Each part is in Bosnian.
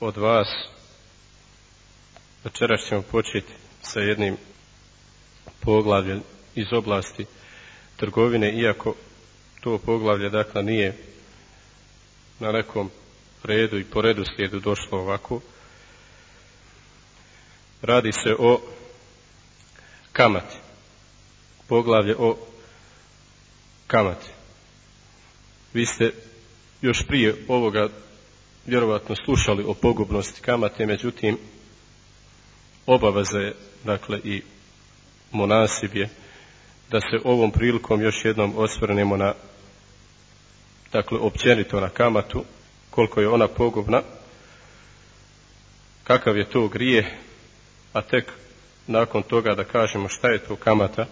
od vas večeras ćemo početi sa jednim poglavljem iz oblasti trgovine, iako to poglavlje dakle nije na nekom redu i po redu slijedu došlo ovako. Radi se o kamati. Poglavlje o kamati. Vi ste još prije ovoga vjerovatno slušali o pogubnosti kamate, međutim obaveza je, dakle, i monasib je da se ovom prilikom još jednom osvrnemo na dakle, općenito na kamatu, koliko je ona pogubna, kakav je to grije, a tek nakon toga da kažemo šta je to kamata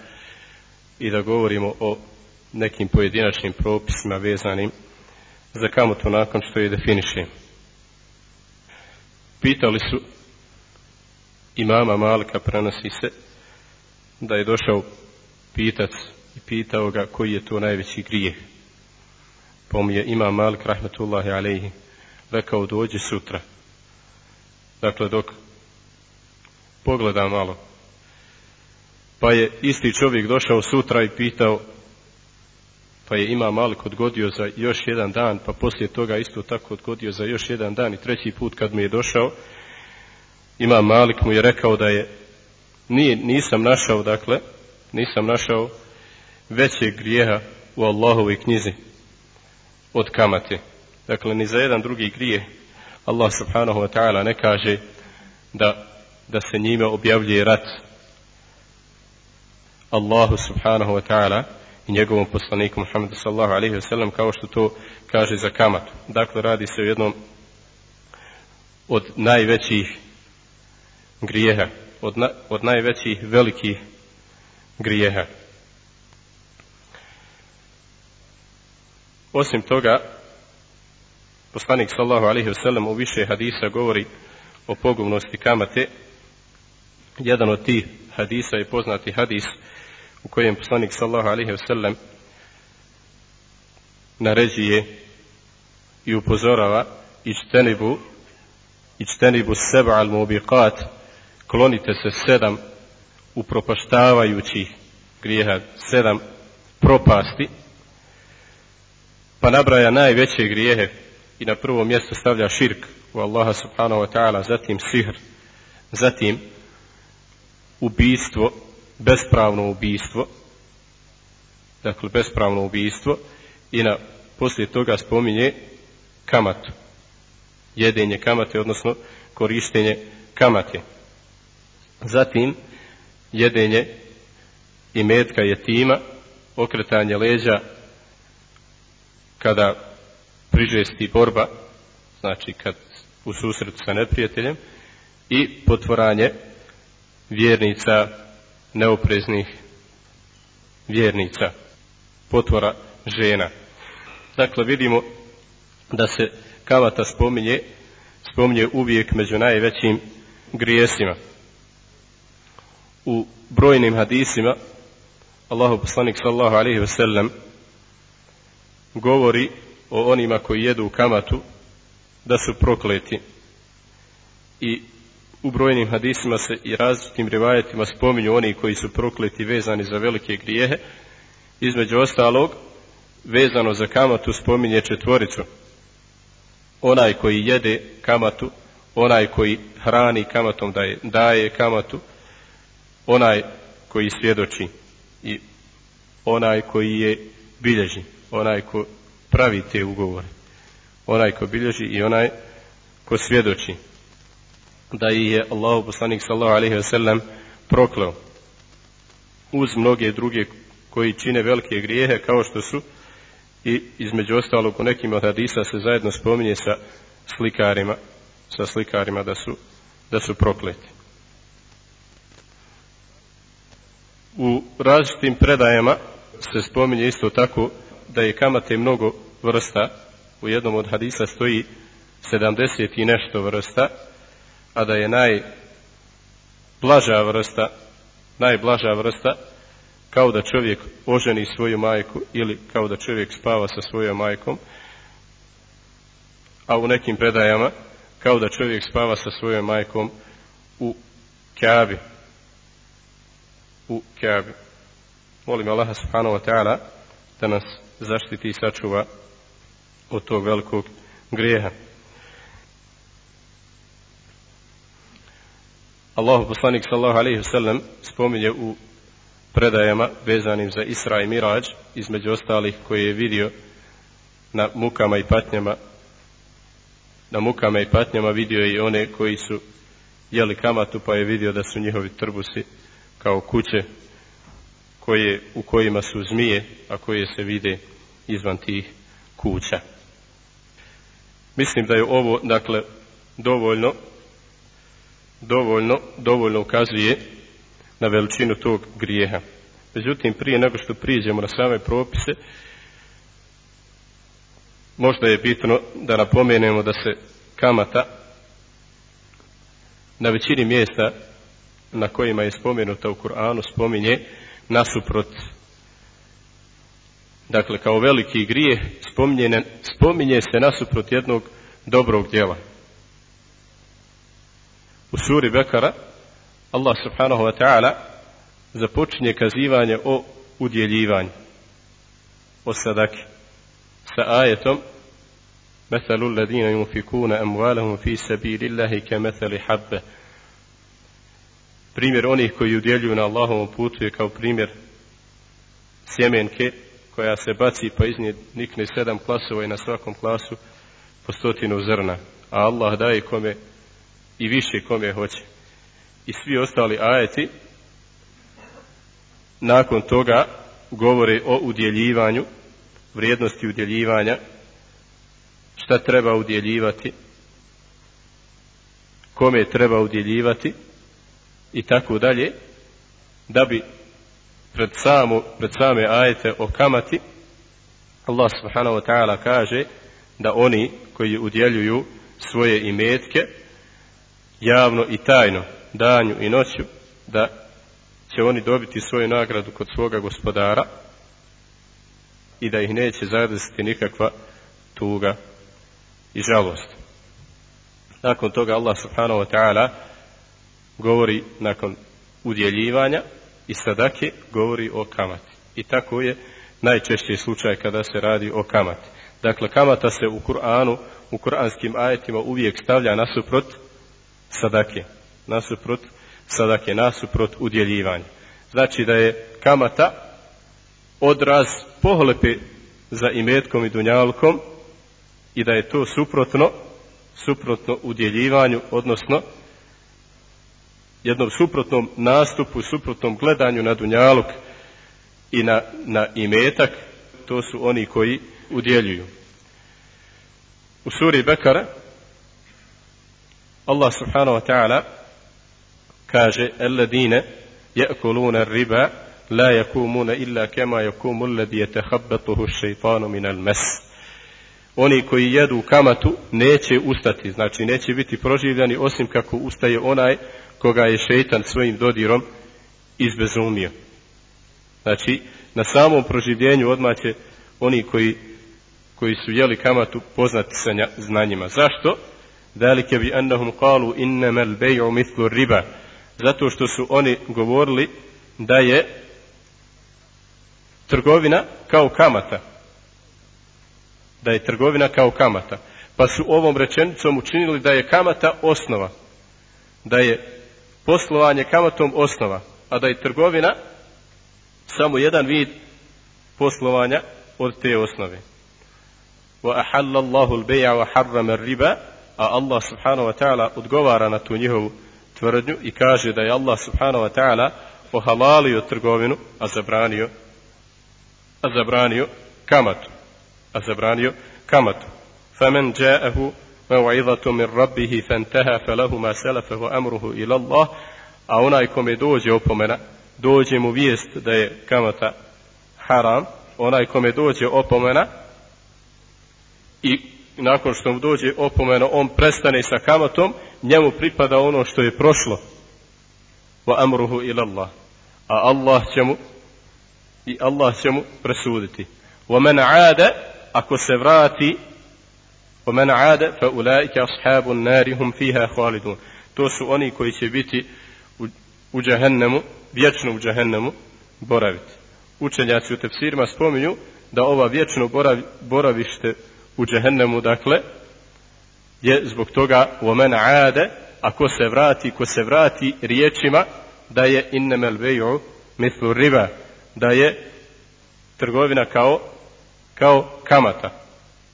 i da govorimo o nekim pojedinačnim propisima vezanim za kamatu nakon što je definišemo. Pitali su imama Malika prenosi se da je došao pitac i pitao ga koji je to najveći grijeh. Pa mu je imam Malik rahmetullahi alaihi rekao dođi sutra. Dakle dok pogleda malo. Pa je isti čovjek došao sutra i pitao pa je ima Malik odgodio za još jedan dan, pa poslije toga isto tako odgodio za još jedan dan i treći put kad mi je došao, ima Malik mu je rekao da je, nije, nisam našao, dakle, nisam našao većeg grijeha u Allahovoj knjizi od kamate. Dakle, ni za jedan drugi grije Allah subhanahu wa ta'ala ne kaže da, da se njime objavljuje rat Allahu subhanahu wa ta'ala i njegovom poslaniku Muhammedu sallahu alaihi ve sellem kao što to kaže za kamatu. Dakle, radi se o jednom od najvećih grijeha, od, na, od najvećih velikih grijeha. Osim toga, poslanik sallahu alaihi ve sellem u više hadisa govori o pogubnosti kamate. Jedan od tih hadisa je poznati hadis u kojem poslanik sallahu alaihi wa sallam naređuje i upozorava ičtenibu ičtenibu seba al mubiqat klonite se sedam upropaštavajućih grijeha sedam propasti pa nabraja najveće grijehe i na prvo mjesto stavlja širk u Allaha subhanahu wa ta'ala zatim sihr zatim ubijstvo bespravno ubijstvo, dakle bespravno ubijstvo i na poslije toga spominje kamatu, jedenje kamate, odnosno korištenje kamate. Zatim jedenje i metka jetima, okretanje leđa kada prižesti borba, znači kad u susretu sa neprijateljem, i potvoranje vjernica neopreznih vjernica, potvora žena. Dakle, vidimo da se kavata spominje, spominje uvijek među najvećim grijesima. U brojnim hadisima, Allahu poslanik sallahu alaihi wasallam govori o onima koji jedu kamatu da su prokleti i u brojnim hadisima se i različitim rivajetima spominju oni koji su prokleti vezani za velike grijehe. Između ostalog, vezano za kamatu spominje četvoricu. Onaj koji jede kamatu, onaj koji hrani kamatom daje, daje kamatu, onaj koji svjedoči i onaj koji je bilježi, onaj ko pravi te ugovore, onaj ko bilježi i onaj ko svjedoči da ih je Allahu poslanik sallallahu alejhi ve sellem prokleo uz mnoge druge koji čine velike grijehe kao što su i između ostalog u nekim od hadisa se zajedno spominje sa slikarima sa slikarima da su, da su prokleti. U različitim predajama se spominje isto tako da je kamate mnogo vrsta. U jednom od hadisa stoji 70 i nešto vrsta, a da je najblaža vrsta, najblaža vrsta kao da čovjek oženi svoju majku ili kao da čovjek spava sa svojom majkom, a u nekim predajama kao da čovjek spava sa svojom majkom u Kjabi. U Kjabi. Molim Allaha subhanahu wa ta'ala da nas zaštiti i sačuva od tog velikog grijeha. Allahu poslanik sallahu alaihi wasallam spominje u predajama vezanim za Isra i Mirađ, između ostalih koje je vidio na mukama i patnjama na mukama i patnjama vidio je i one koji su jeli kamatu pa je vidio da su njihovi trbusi kao kuće koje, u kojima su zmije a koje se vide izvan tih kuća. Mislim da je ovo dakle dovoljno dovoljno dovoljno ukazuje na veličinu tog grijeha. Međutim, prije nego što priđemo na same propise, možda je bitno da napomenemo da se kamata na većini mjesta na kojima je spomenuta u Kur'anu spominje nasuprot dakle kao veliki grijeh spominje, spominje se nasuprot jednog dobrog djela u suri Bekara Allah subhanahu wa ta'ala započinje kazivanje o udjeljivanju o sadaki sa ajetom مثل الذين ينفقون أموالهم في سبيل الله كمثل حبة primjer onih koji udjeljuju na Allahovom putu je kao primjer sjemenke koja se baci pa iz nje nikne sedam klasova i na svakom klasu po stotinu zrna a Allah daje kome i više kome hoće. I svi ostali ajeti nakon toga govore o udjeljivanju vrijednosti udjeljivanja šta treba udjeljivati kome treba udjeljivati i tako dalje da bi pred, samu, pred same ajete o kamati Allah subhanahu wa ta'ala kaže da oni koji udjeljuju svoje imetke javno i tajno danju i noću da će oni dobiti svoju nagradu kod svoga gospodara i da ih neće zadesiti nikakva tuga i žalost. Nakon toga Allah subhanahu wa ta'ala govori nakon udjeljivanja i sadake govori o kamati. I tako je najčešći slučaj kada se radi o kamati. Dakle, kamata se u Kur'anu, u kuranskim ajetima uvijek stavlja nasuprot sadake nasuprot sadake, nasuprot udjeljivanja. Znači da je kamata odraz pohlepe za imetkom i dunjalkom i da je to suprotno suprotno udjeljivanju, odnosno jednom suprotnom nastupu, suprotnom gledanju na dunjaluk i na, na imetak, to su oni koji udjeljuju. U suri Bekara Allah subhanahu wa ta'ala kaže alladine ya'kuluna riba la yakumuna illa kama yakumu alladhi yatakhabbathu ash-shaytanu min al-mas oni koji jedu kamatu neće ustati znači neće biti proživljani osim kako ustaje onaj koga je šejtan svojim dodirom izbezumio. Znači na samom proživljenju odmah će oni koji koji su jeli kamatu poznati sa znanjima. Zašto? ذلك بأنهم قالوا إنما البيع مثل الربا zato što su oni govorili da je trgovina kao kamata. Da je trgovina kao kamata. Pa su ovom rečenicom učinili da je kamata osnova. Da je poslovanje kamatom osnova. A da je trgovina samo jedan vid poslovanja od te osnove. Wa ahalla Allahu al-bay'a wa harrama ar-riba a Allah subhanahu wa ta'ala odgovara na tu njihovu tvrdnju i kaže da je Allah subhanahu wa ta'ala pohalalio trgovinu, a zabranio a zabranio kamatu. A zabranio kamatu. Famen ja'ahu موعظة من ربه فانتهى فله ما سلف وأمره إلى الله a onaj kome dođe opomena, dođe mu vijest da je kamata haram, onaj kome dođe opomena i nakon što mu dođe opomena, on prestane sa kamatom, njemu pripada ono što je prošlo. Wa amruhu ila Allah. A Allah će mu i Allah će mu presuditi. Wa man aada ako se vrati wa man aada fa ulaika ashabun nari hum fiha khalidun. To su oni koji će biti u, u džehennemu, vječno u džehennemu boraviti. Učenjaci u tefsirima spominju da ova vječno boravi, boravište u džehennemu, dakle, je zbog toga u omen ade, a ko se vrati, ko se vrati riječima da je innemel beju mitlu riba, da je trgovina kao, kao kamata.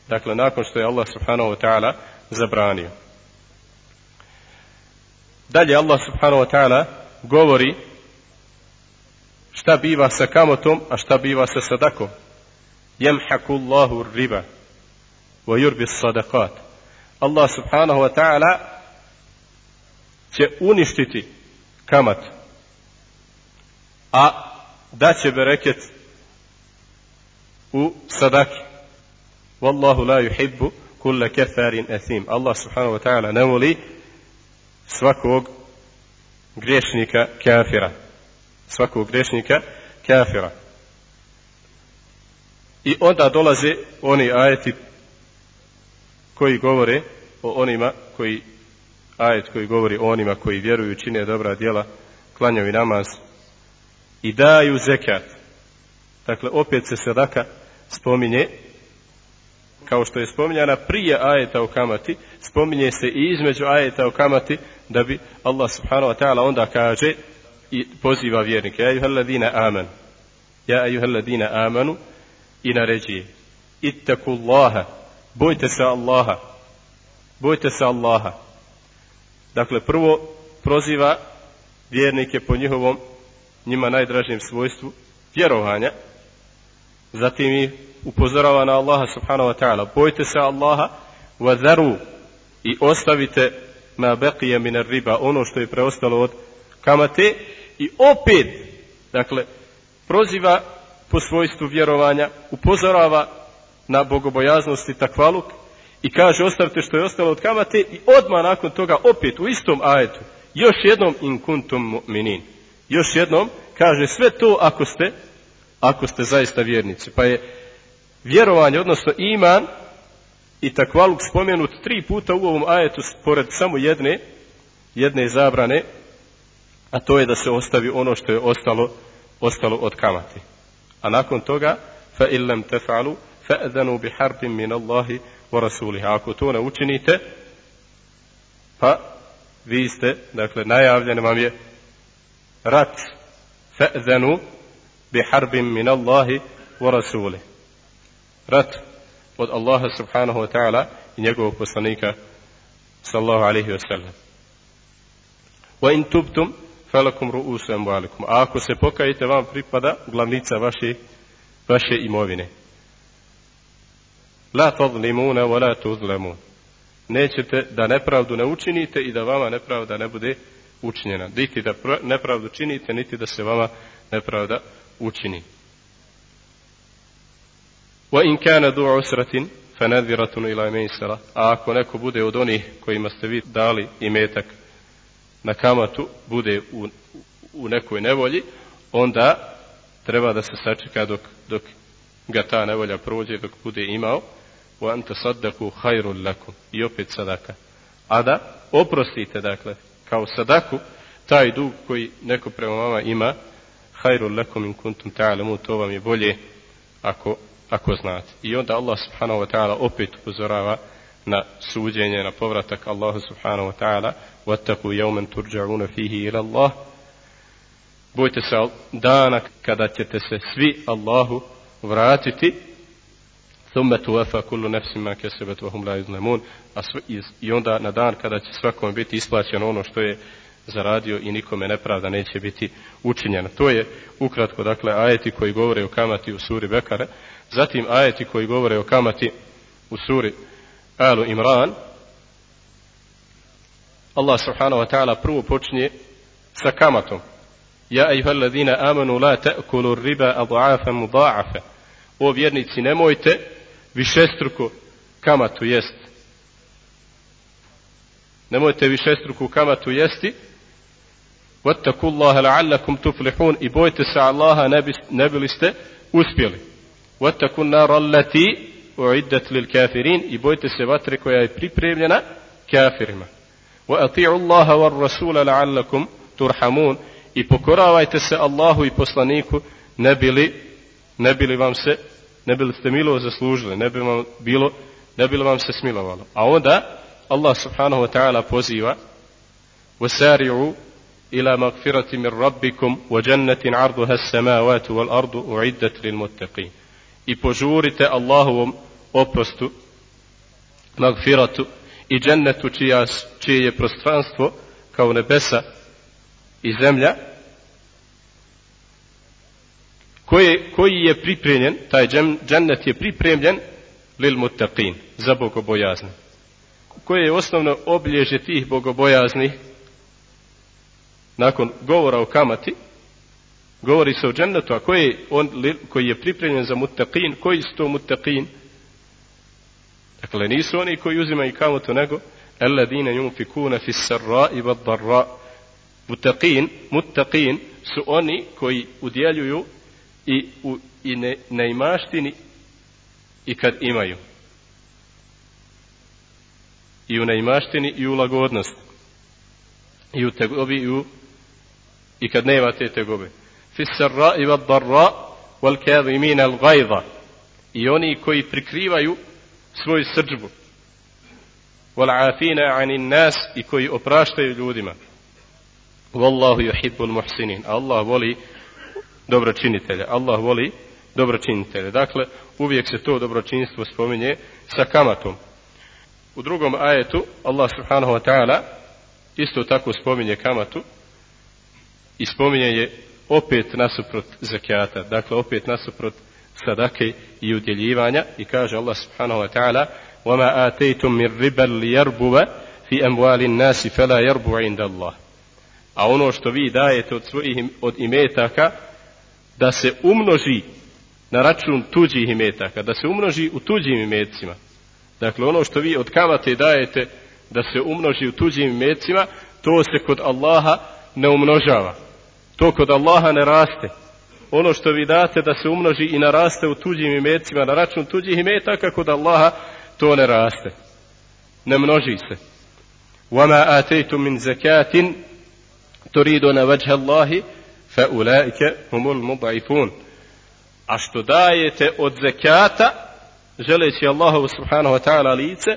Dakle, nakon što je Allah subhanahu wa ta'ala zabranio. Dalje Allah subhanahu wa ta'ala govori šta biva sa kamatom, a šta biva sa sadakom. Jemhaku Allahu riba wa yurbi sadaqat. Allah subhanahu wa ta'ala će uništiti kamat a da će bereket u sadaki. Wallahu la yuhibbu kulla kefarin asim. Allah subhanahu wa ta'ala ne voli svakog griješnika kafira. Svakog griješnika kafira. I onda dolaze oni ajeti koji govore o onima koji ajet koji govori o onima koji vjeruju čine dobra djela klanjaju namaz i daju zekat. Dakle opet se sadaka spominje kao što je spominjana prije ajeta o kamati spominje se i između ajeta o kamati da bi Allah subhanahu wa ta'ala onda kaže i poziva vjernike ja juhalladina aman ja juhalladina amanu i naređuje ittaku Allaha bojte se Allaha. Bojte se Allaha. Dakle prvo proziva vjernike po njihovom njima najdražnijem svojstvu vjerovanja. Zatim i upozorava na Allaha subhanahu wa ta'ala. Bojte se Allaha wa dharu i ostavite ma baqija min riba ono što je preostalo od kamate. I opet dakle proziva po svojstvu vjerovanja upozorava na bogobojaznost i takvaluk i kaže ostavite što je ostalo od kamate i odmah nakon toga opet u istom ajetu još jednom in kuntum mu'minin. Još jednom kaže sve to ako ste ako ste zaista vjernici. Pa je vjerovanje odnosno iman i takvaluk spomenut tri puta u ovom ajetu pored samo jedne jedne zabrane a to je da se ostavi ono što je ostalo ostalo od kamate. A nakon toga fa illam taf'alu fa'zanu bi harbin min Allahi wa rasulihi ako to ne učinite pa vi ste dakle najavljen vam je rat. fa'zanu bi harbin min Allahi wa rasulihi rat od Allaha subhanahu wa ta'ala i njegovog poslanika sallahu alaihi wa sallam. wa in tubtum falakum ru'usu amwalikum a ako se pokajete vam pripada glavnica vaše vaše imovine la tadlimuna wa la tuzlamun. Nećete da nepravdu ne učinite i da vama nepravda ne bude učinjena. Niti da nepravdu činite niti da se vama nepravda učini. Wa in kana du usratin fanadhiratun ila maysara. A ako neko bude od onih kojima ste vi dali imetak na kamatu bude u, u nekoj nevolji onda treba da se sačeka dok, dok ga ta nevolja prođe dok bude imao u anta saddaku khairul lakum. I opet sadaka. A da oprostite dakle kao sadaku taj dug koji neko prema vama ima khairul lakum in kuntum ta'lamun to vam je bolje ako ako znate. I onda Allah subhanahu wa ta'ala opet upozorava na suđenje na povratak Allahu subhanahu wa ta'ala wattaqu yawman turja'una fihi ila Allah. Bojte se dana kada ćete se svi Allahu vratiti ثم توفى كل نفس ما كسبت وهم لا يظلمون i onda na dan kada će svakom biti isplaćeno ono što je zaradio i nikome nepravda neće biti učinjena. To je ukratko, dakle, ajeti koji govore o kamati u suri Bekare, zatim ajeti koji govore o kamati u suri Alu Imran, Allah subhanahu wa ta'ala prvo počinje sa kamatom. Ja ejuhal ladina amanu la ta'kulu riba adu'afa muda'afa. O vjernici, nemojte višestruko kamatu jest. Nemojte višestruku kamatu jesti. Wattaku Allaha la'allakum tuflihun i bojte se Allaha ne, bi, ne bili ste uspjeli. Wattaku nara allati uiddat lil kafirin i bojte se vatre koja je pripremljena kafirima. Wa ati'u Allaha war rasula la'allakum turhamun i pokoravajte se Allahu i poslaniku ne bili ne bili vam se ne bili ste milo zaslužili ne bi vam bilo ne bi vam se smilovalo. A onda Allah subhanahu wa ta'ala poziva وَسَارِعُوا إِلَى مَغْفِرَةِ مِنْ رَبِّكُمْ وَجَنَّةٍ jannatin السَّمَاوَاتُ وَالْأَرْضُ أُعِدَّتْ لِلْمُتَّقِينَ i požurite Allahovom oprostu magfiratu i džennetu čija, čije je prostranstvo kao nebesa i zemlja koji, koji je pripremljen taj džennet je pripremljen lil mutaqin, za bogobojazne koje je osnovno oblježje tih bogobojaznih? Nakon govora o kamati govori se o džennetu a koji, on, koji je pripremljen za muttaqin koji su to muttaqin? Dakle nisu oni koji uzimaju kamatu nego alladine yunfikuna fi sarra i bad darra Mutaqin, mutaqin su oni koji udjeljuju i, u, i ne, neimaštini i kad imaju. I u neimaštini i u lagodnost. I u tegobi i, u, i kad nema te tegobe. Fisarra i vaddarra wal kadhimin al gajda. I oni koji prikrivaju svoju srđbu. Wal afina anin nas i koji opraštaju ljudima. Wallahu yuhibbul muhsinin. Allah voli dobročinitelje. Allah voli dobročinitelje. Dakle, uvijek se to dobročinstvo spominje sa kamatom. U drugom ajetu Allah subhanahu wa ta'ala isto tako spominje kamatu i spominje je opet nasuprot zakijata. Dakle, opet nasuprot sadake i udjeljivanja i kaže Allah subhanahu wa ta'ala وَمَا آتَيْتُم مِّن رِّبًا لِيَرْبُوَ فِي أَمْوَالِ النَّاسِ فَلَا يَرْبُوَ عِندَ اللَّهِ a ono što vi dajete od svojih od imetaka da se umnoži na račun tuđih imetaka, da se umnoži u tuđim imetcima. Dakle, ono što vi od kamate dajete da se umnoži u tuđim imetcima, to se kod Allaha ne umnožava. To kod Allaha ne raste. Ono što vi date da se umnoži i naraste u tuđim imetcima na račun tuđih imetaka, kod Allaha to ne raste. Ne množi se. وَمَا آتَيْتُم مِّن زَكَاتٍ تريدون وجه الله فَاُلَٰئِكَ هُمُ الْمُضَعِفُونَ A što dajete od zekata, želeći Allahovu subhanahu wa ta'ala lice,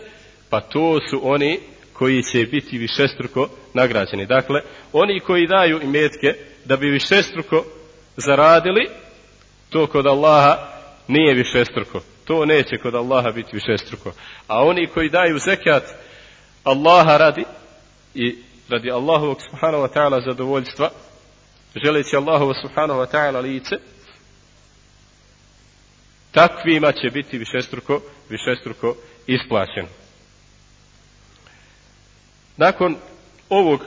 pa to su oni koji će biti višestruko nagrađeni. Dakle, oni koji daju imetke da bi višestruko zaradili, to kod Allaha nije višestruko. To neće kod Allaha biti višestruko. A oni koji daju zekat Allaha radi i radi Allahovog subhanahu wa ta'ala zadovoljstva, želeći Allahovo subhanahu wa ta'ala lice, takvima će biti višestruko, višestruko isplaćen. Nakon ovog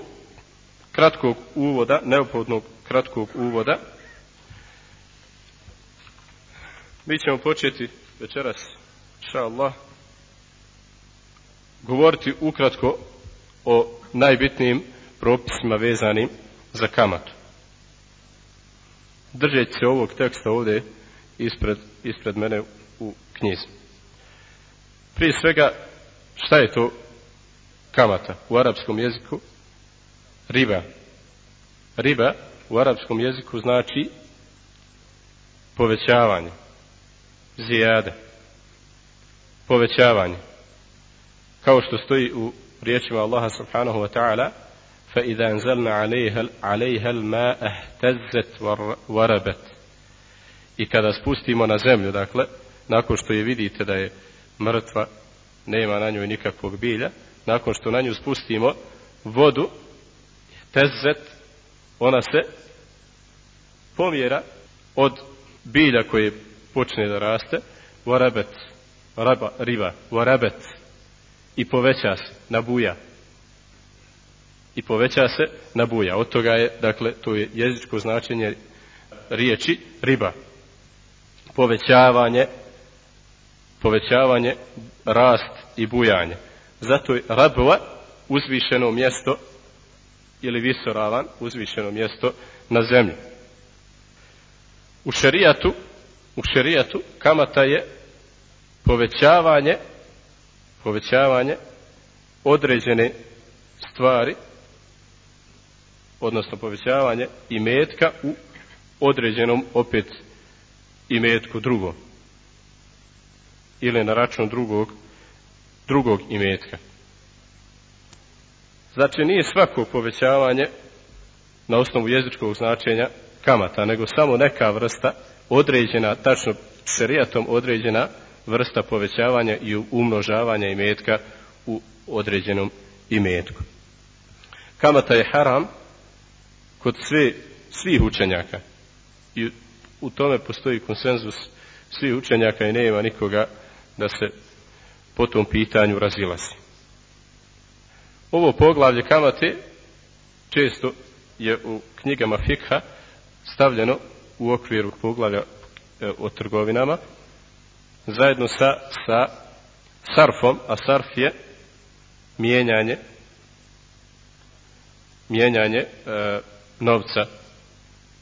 kratkog uvoda, neophodnog kratkog uvoda, mi ćemo početi večeras, inša Allah, govoriti ukratko o najbitnijim propisima vezanim za kamatu. Držeći se ovog teksta ovdje ispred, ispred mene u knjizi. Prije svega, šta je to kamata u arapskom jeziku? Riba. Riba u arapskom jeziku znači povećavanje, zijade, povećavanje. Kao što stoji u riječima Allaha subhanahu wa ta'ala فإذا أنزلنا عليها, عليها الماء اهتزت وربت i kada spustimo na zemlju dakle nakon što je vidite da je mrtva nema na njoj nikakvog bilja nakon što na nju spustimo vodu tezet ona se pomjera od bilja koje počne da raste varabet raba, riba varabet i poveća se, nabuja. i poveća se na buja. Od toga je, dakle, to je jezičko značenje riječi riba. Povećavanje, povećavanje, rast i bujanje. Zato je rabva uzvišeno mjesto ili visoravan uzvišeno mjesto na zemlji. U šerijatu, u šerijatu kamata je povećavanje povećavanje određene stvari odnosno povećavanje imetka u određenom opet imetku drugom ili na račun drugog drugog imetka znači nije svako povećavanje na osnovu jezičkog značenja kamata, nego samo neka vrsta određena, tačno šerijatom određena vrsta povećavanja i umnožavanja imetka u određenom imetku. Kamata je haram kod sve, svih učenjaka i u tome postoji konsenzus svih učenjaka i nema nikoga da se po tom pitanju razilazi. Ovo poglavlje kamate često je u knjigama fikha stavljeno u okviru poglavlja e, o trgovinama zajedno sa, sa sarfom, a sarf je mijenjanje mijenjanje e, novca.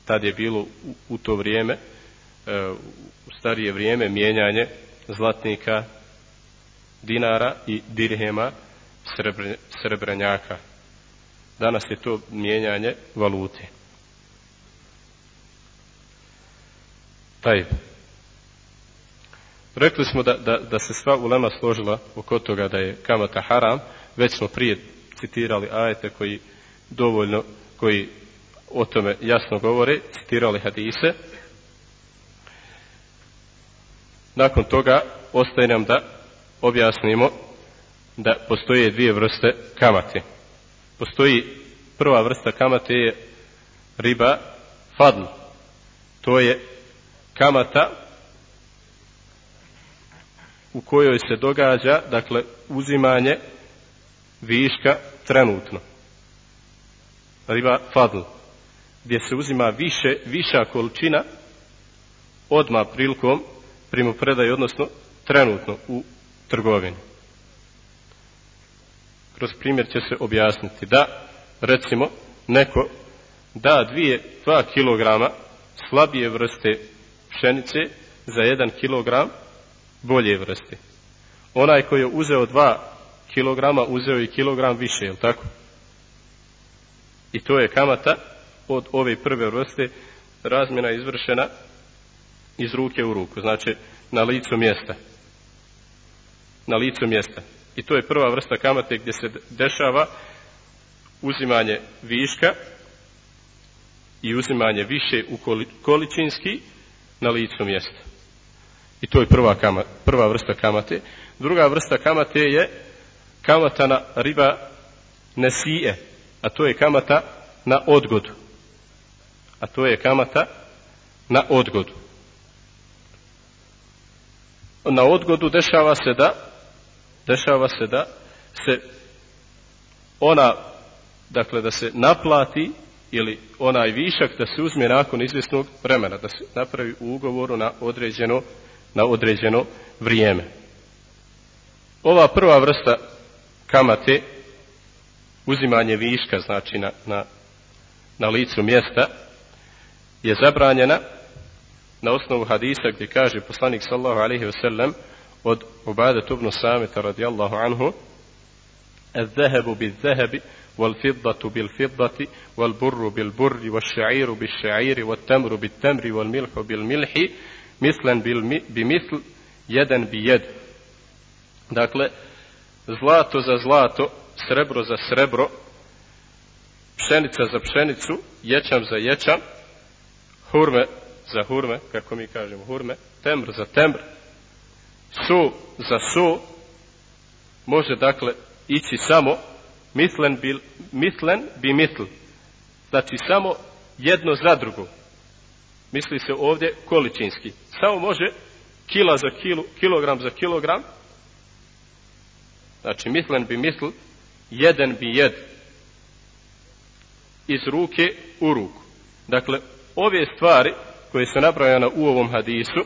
Tad je bilo u, to vrijeme e, u starije vrijeme mijenjanje zlatnika dinara i dirhema srebre, srebrenjaka. Danas je to mijenjanje valute. Taj rekli smo da, da, da se sva ulema složila oko toga da je kamata haram. Već smo prije citirali ajete koji dovoljno koji o tome jasno govore citirali hadise. Nakon toga ostaje nam da objasnimo da postoje dvije vrste kamate. Postoji prva vrsta kamate je riba fadl. To je kamata u kojoj se događa dakle uzimanje viška trenutno. Riba fadl gdje se uzima više viša količina odma prilikom primopredaje odnosno trenutno u trgovini kroz primjer će se objasniti da recimo neko da dvije, dva kilograma slabije vrste pšenice za jedan kilogram bolje vrste. Onaj koji je uzeo dva kilograma, uzeo i kilogram više, je tako? I to je kamata od ove prve vrste razmjena izvršena iz ruke u ruku, znači na licu mjesta. Na licu mjesta. I to je prva vrsta kamate gdje se dešava uzimanje viška i uzimanje više u količinski na licu mjesta. I to je prva, kama, prva vrsta kamate. Druga vrsta kamate je kamata na riba nesije, a to je kamata na odgodu. A to je kamata na odgodu. Na odgodu dešava se da dešava se da se ona dakle da se naplati ili onaj višak da se uzme nakon izvjesnog vremena, da se napravi u ugovoru na određeno, na određeno vrijeme. Ova prva vrsta kamate, uzimanje viška, znači na, na, na licu mjesta, je zabranjena na osnovu hadisa gdje kaže poslanik sallahu alaihi wa sallam od Ubada tubnu samita radijallahu anhu الذهب بالذهب والفضة بالفضة والبر بالبر والشعير بالشعير والتمر بالتمر والملح بالملح مثلا بمثل يدا بيد dakle zlato za zlato srebro za srebro pšenica za pšenicu ječam za ječam hurme za hurme kako mi kažemo hurme temr za temr su za su može dakle ići samo mislen, bil, mislen bi misl. Znači samo jedno za drugo. Misli se ovdje količinski. Samo može kila za kilu, kilogram za kilogram. Znači mislen bi misl, jedan bi jed. iz ruke u ruku. Dakle, ove stvari koje su napravljene u ovom hadisu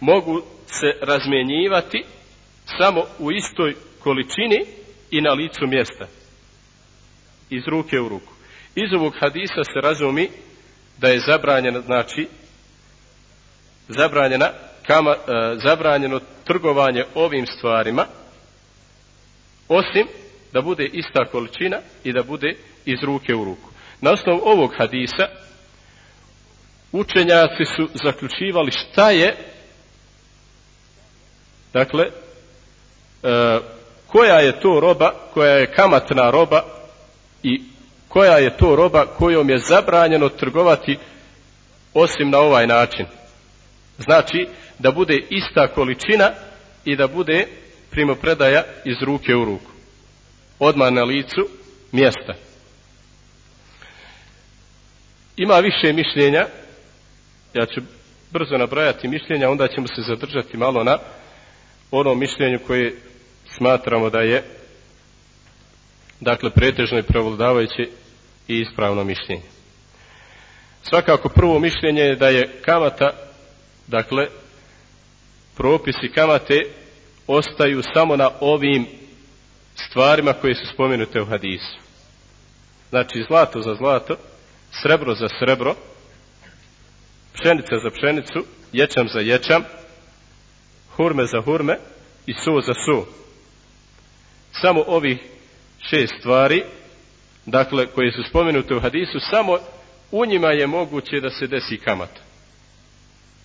mogu se razmjenjivati samo u istoj količini i na licu mjesta. Iz ruke u ruku. Iz ovog hadisa se razumi da je zabranjeno, znači, zabranjena, kama, e, zabranjeno trgovanje ovim stvarima, osim da bude ista količina i da bude iz ruke u ruku. Na osnovu ovog hadisa učenjaci su zaključivali šta je dakle e, koja je to roba koja je kamatna roba i koja je to roba kojom je zabranjeno trgovati osim na ovaj način. Znači da bude ista količina i da bude primopredaja iz ruke u ruku. Odmah na licu mjesta ima više mišljenja. Ja ću brzo nabrajati mišljenja onda ćemo se zadržati malo na onom mišljenju koje smatramo da je dakle pretežno i prevladavajuće i ispravno mišljenje. Svakako prvo mišljenje je da je kamata dakle propisi kamate ostaju samo na ovim stvarima koje su spomenute u hadisu. Znači zlato za zlato srebro za srebro, pšenica za pšenicu, ječam za ječam, hurme za hurme i su za su. Samo ovih šest stvari, dakle, koje su spomenute u hadisu, samo u njima je moguće da se desi kamat.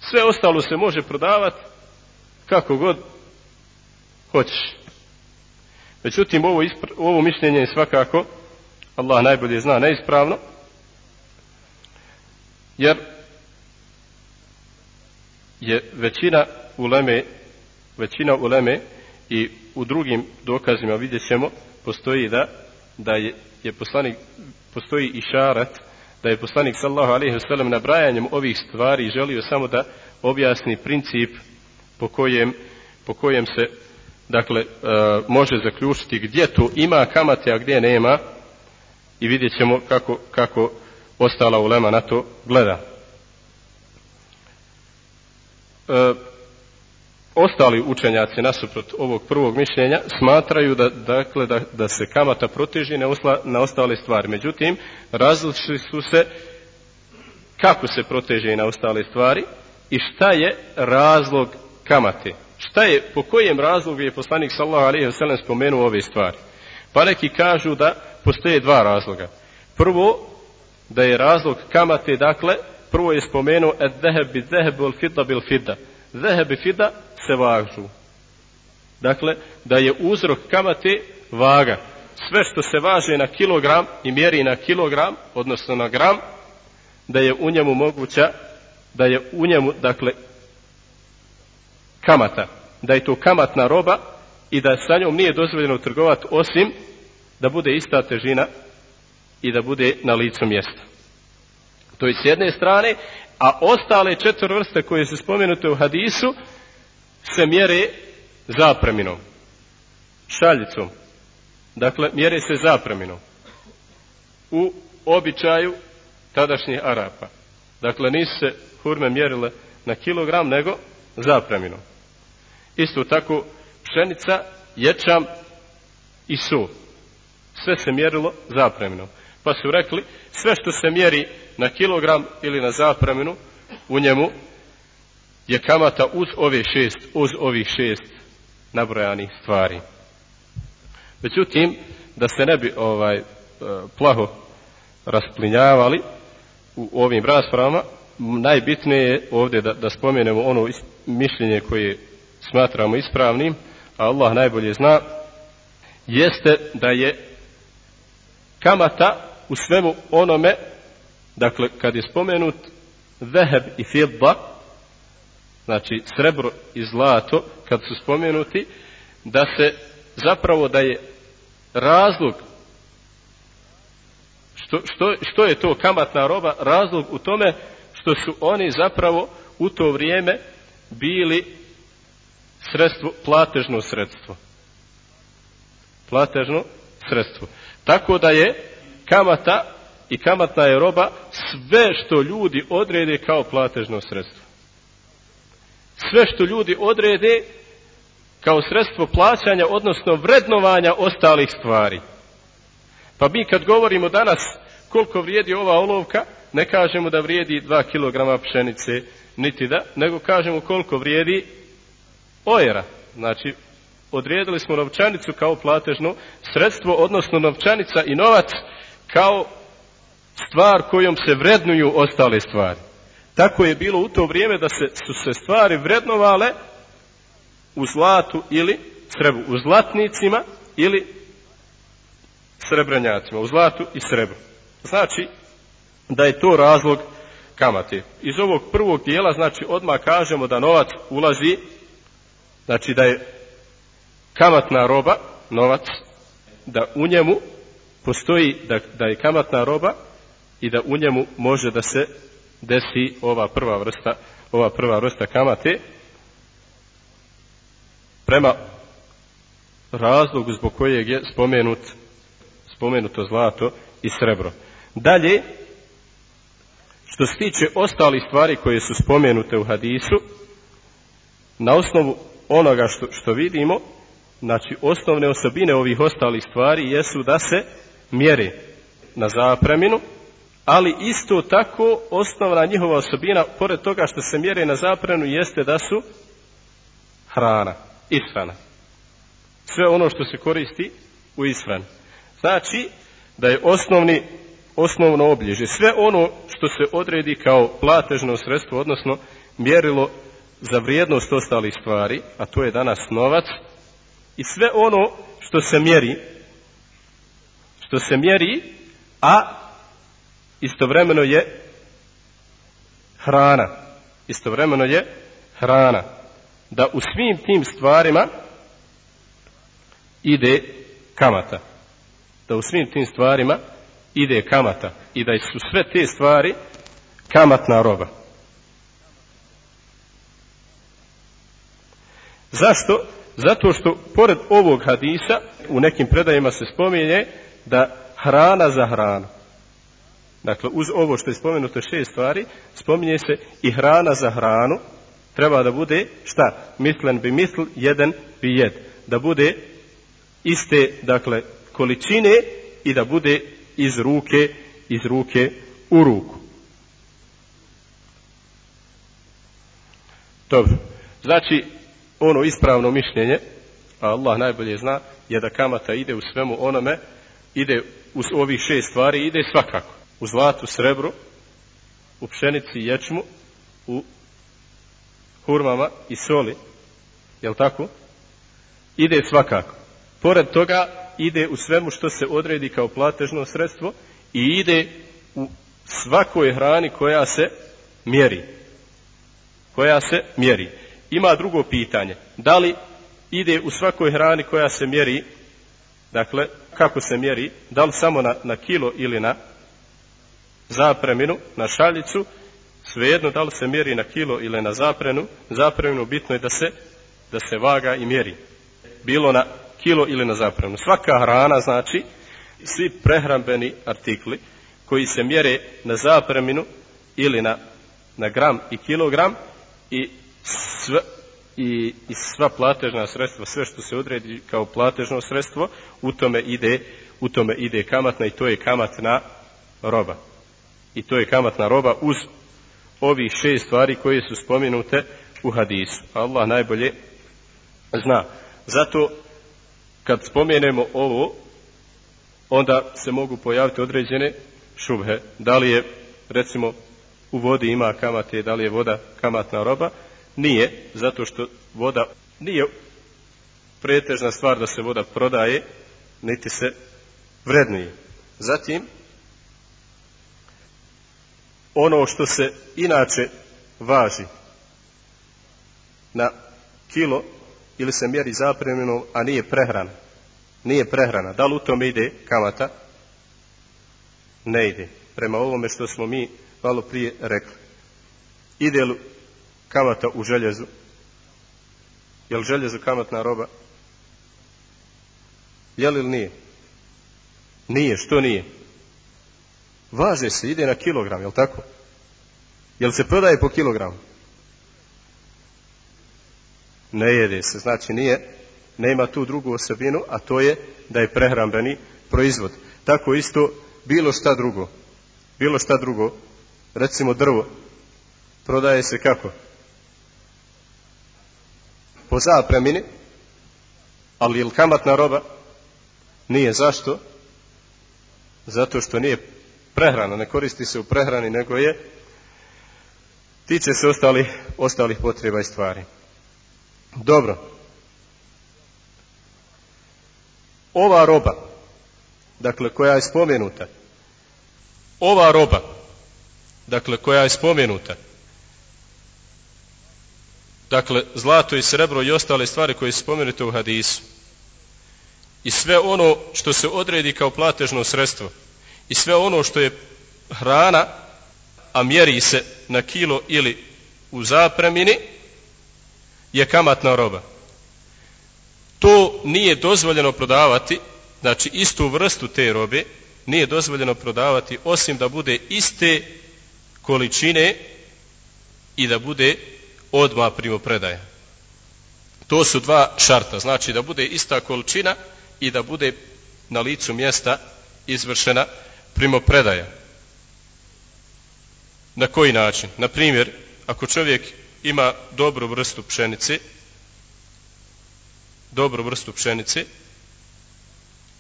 Sve ostalo se može prodavati kako god hoćeš. Međutim, ovo, ovo mišljenje je svakako, Allah najbolje zna, neispravno, jer je većina uleme većina uleme i u drugim dokazima vidjet ćemo postoji da da je, je poslanik postoji i šarat da je poslanik sallahu alaihi wasallam nabrajanjem ovih stvari želio samo da objasni princip po kojem, po kojem se dakle e, može zaključiti gdje to ima kamate a gdje nema i vidjet ćemo kako, kako ostala ulema na to gleda. E, ostali učenjaci nasuprot ovog prvog mišljenja smatraju da, dakle, da, da se kamata proteži na, osla, na ostale stvari. Međutim, različili su se kako se proteže na ostale stvari i šta je razlog kamate. Šta je, po kojem razlogu je poslanik sallahu alaihi wa sallam spomenuo ove stvari? Pa neki kažu da postoje dva razloga. Prvo, da je razlog kamate, dakle, prvo je spomenuo et zeheb bi zeheb ul fida bil fida. Zeheb i fida se važu. Dakle, da je uzrok kamate vaga. Sve što se važe na kilogram i mjeri na kilogram, odnosno na gram, da je u njemu moguća, da je u njemu, dakle, kamata. Da je to kamatna roba i da sa njom nije dozvoljeno trgovati osim da bude ista težina i da bude na licu mjesta. To je s jedne strane, a ostale četiri vrste koje su spomenute u hadisu se mjere zapreminom, šaljicom. Dakle, mjere se zapreminom u običaju tadašnjih Arapa. Dakle, nisu se hurme mjerile na kilogram, nego zapreminom. Isto tako, pšenica, ječam i su. Sve se mjerilo zapreminom. Pa su rekli, sve što se mjeri na kilogram ili na zapremenu, u njemu je kamata uz ove šest, uz ovih šest nabrojanih stvari. Međutim, da se ne bi ovaj e, plaho rasplinjavali u ovim raspravama, najbitnije je ovdje da, da spomenemo ono mišljenje koje smatramo ispravnim, a Allah najbolje zna, jeste da je kamata u svemu onome, dakle, kad je spomenut veheb i fidda, znači srebro i zlato, kad su spomenuti, da se zapravo da je razlog što, što, što je to kamatna roba, razlog u tome što su oni zapravo u to vrijeme bili sredstvo, platežno sredstvo. Platežno sredstvo. Tako da je kamata i kamatna je roba sve što ljudi odrede kao platežno sredstvo. Sve što ljudi odrede kao sredstvo plaćanja, odnosno vrednovanja ostalih stvari. Pa mi kad govorimo danas koliko vrijedi ova olovka, ne kažemo da vrijedi 2 kg pšenice, niti da, nego kažemo koliko vrijedi ojera. Znači, odrijedili smo novčanicu kao platežno sredstvo, odnosno novčanica i novac kao stvar kojom se vrednuju ostale stvari. Tako je bilo u to vrijeme da se, su se stvari vrednovale u zlatu ili srebru, u zlatnicima ili srebranjacima, u zlatu i srebru. Znači, da je to razlog kamate. Iz ovog prvog dijela, znači, odmah kažemo da novac ulazi, znači da je kamatna roba, novac, da u njemu postoji, da, da je kamatna roba i da u njemu može da se desi ova prva vrsta, ova prva vrsta kamate, prema razlogu zbog kojeg je spomenut, spomenuto zlato i srebro. Dalje, što se tiče ostali stvari koje su spomenute u hadisu, na osnovu onoga što, što vidimo, znači osnovne osobine ovih ostalih stvari jesu da se mjeri na zapreminu, ali isto tako osnovna njihova osobina, pored toga što se mjeri na zapreminu, jeste da su hrana, ishrana. Sve ono što se koristi u ishrani. Znači, da je osnovni osnovno obilježje. Sve ono što se odredi kao platežno sredstvo, odnosno mjerilo za vrijednost ostalih stvari, a to je danas novac, i sve ono što se mjeri, što se mjeri, a istovremeno je hrana. Istovremeno je hrana. Da u svim tim stvarima ide kamata. Da u svim tim stvarima ide kamata i da su sve te stvari kamatna roba. Zašto? Zato što pored ovog hadisa u nekim predajima se spominje da hrana za hranu. Dakle, uz ovo što je spomenuto šest stvari, spominje se i hrana za hranu treba da bude šta? Mislen bi misl, jedan bi jed. Da bude iste, dakle, količine i da bude iz ruke, iz ruke u ruku. Dobro. Znači, ono ispravno mišljenje, a Allah najbolje zna, je da kamata ide u svemu onome, ide u ovih šest stvari, ide svakako. U zlatu, srebru, u pšenici i ječmu, u hurmama i soli. Jel tako? Ide svakako. Pored toga, ide u svemu što se odredi kao platežno sredstvo i ide u svakoj hrani koja se mjeri. Koja se mjeri. Ima drugo pitanje. Da li ide u svakoj hrani koja se mjeri, dakle, kako se mjeri, da li samo na, na kilo ili na zapreminu, na šaljicu, svejedno da li se mjeri na kilo ili na zaprenu, zapreminu bitno je da se, da se vaga i mjeri. Bilo na kilo ili na zapreminu. Svaka hrana znači svi prehrambeni artikli koji se mjere na zapreminu ili na, na gram i kilogram i sve, i, i sva platežna sredstva, sve što se odredi kao platežno sredstvo, u tome ide, u tome ide kamatna i to je kamatna roba. I to je kamatna roba uz ovih šest stvari koje su spomenute u hadisu. Allah najbolje zna. Zato kad spomenemo ovo, onda se mogu pojaviti određene šubhe. Da li je, recimo, u vodi ima kamate, da li je voda kamatna roba? Nije, zato što voda nije pretežna stvar da se voda prodaje, niti se vrednuje. Zatim, ono što se inače važi na kilo ili se mjeri zapremljenom, a nije prehrana. Nije prehrana. Da li u tome ide kamata? Ne ide. Prema ovome što smo mi malo prije rekli. Ide li kamata u željezu? Je li željezo kamatna roba? Je li nije? Nije. Što nije? Važe se, ide na kilogram, je li tako? Jel se prodaje po kilogramu? Ne jede se, znači nije, nema tu drugu osobinu, a to je da je prehrambeni proizvod. Tako isto bilo šta drugo. Bilo šta drugo, recimo drvo, prodaje se kako? Po zapremini, ali ili kamatna roba? Nije. Zašto? Zato što nije prehrana, ne koristi se u prehrani, nego je tiče se ostali, ostalih potreba i stvari. Dobro. Ova roba, dakle koja je spomenuta, ova roba, dakle koja je spomenuta, dakle zlato i srebro i ostale stvari koje su spomenute u hadisu, i sve ono što se odredi kao platežno sredstvo, i sve ono što je hrana, a mjeri se na kilo ili u zapremini, je kamatna roba. To nije dozvoljeno prodavati, znači istu vrstu te robe, nije dozvoljeno prodavati osim da bude iste količine i da bude odma primopredaja. To su dva šarta, znači da bude ista količina i da bude na licu mjesta izvršena primopredaja. Na koji način? Na primjer, ako čovjek ima dobru vrstu pšenice, dobru vrstu pšenice,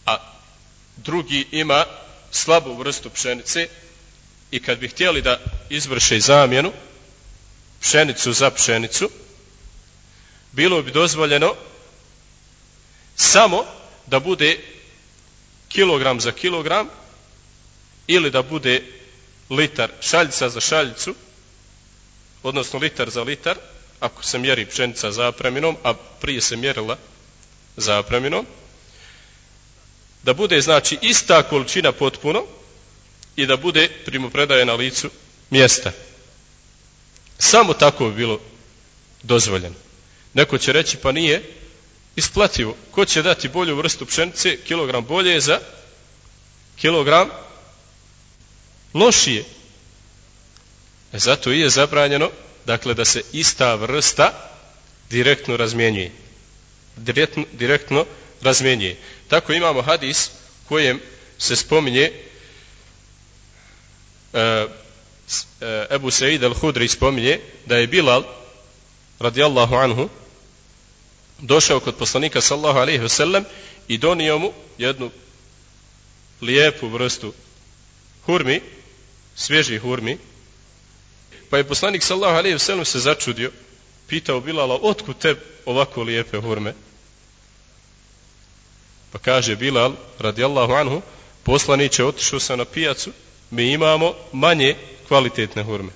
a drugi ima slabu vrstu pšenice i kad bi htjeli da izvrše zamjenu pšenicu za pšenicu, bilo bi dozvoljeno samo da bude kilogram za kilogram ili da bude litar šaljica za šaljicu, odnosno litar za litar, ako se mjeri pšenica zapreminom, a prije se mjerila zapreminom, da bude znači ista količina potpuno i da bude primopredaje na licu mjesta. Samo tako bi bilo dozvoljeno. Neko će reći pa nije isplativo. Ko će dati bolju vrstu pšenice, kilogram bolje za kilogram lošije. E zato i je zabranjeno, dakle, da se ista vrsta direktno razmjenjuje. Direktno, direktno razmjenjuje. Tako imamo hadis kojem se spominje e, E, Ebu Sa'id al-Hudri spominje da je Bilal radijallahu anhu došao kod poslanika sallahu alaihi wasallam i donio mu jednu lijepu vrstu hurmi svježi hurmi, pa je poslanik sallahu alaihi wasallam se začudio, pitao Bilala, otkud te ovako lijepe hurme? Pa kaže Bilal, radijallahu anhu, poslaniće, otišao sam na pijacu, mi imamo manje kvalitetne hurme.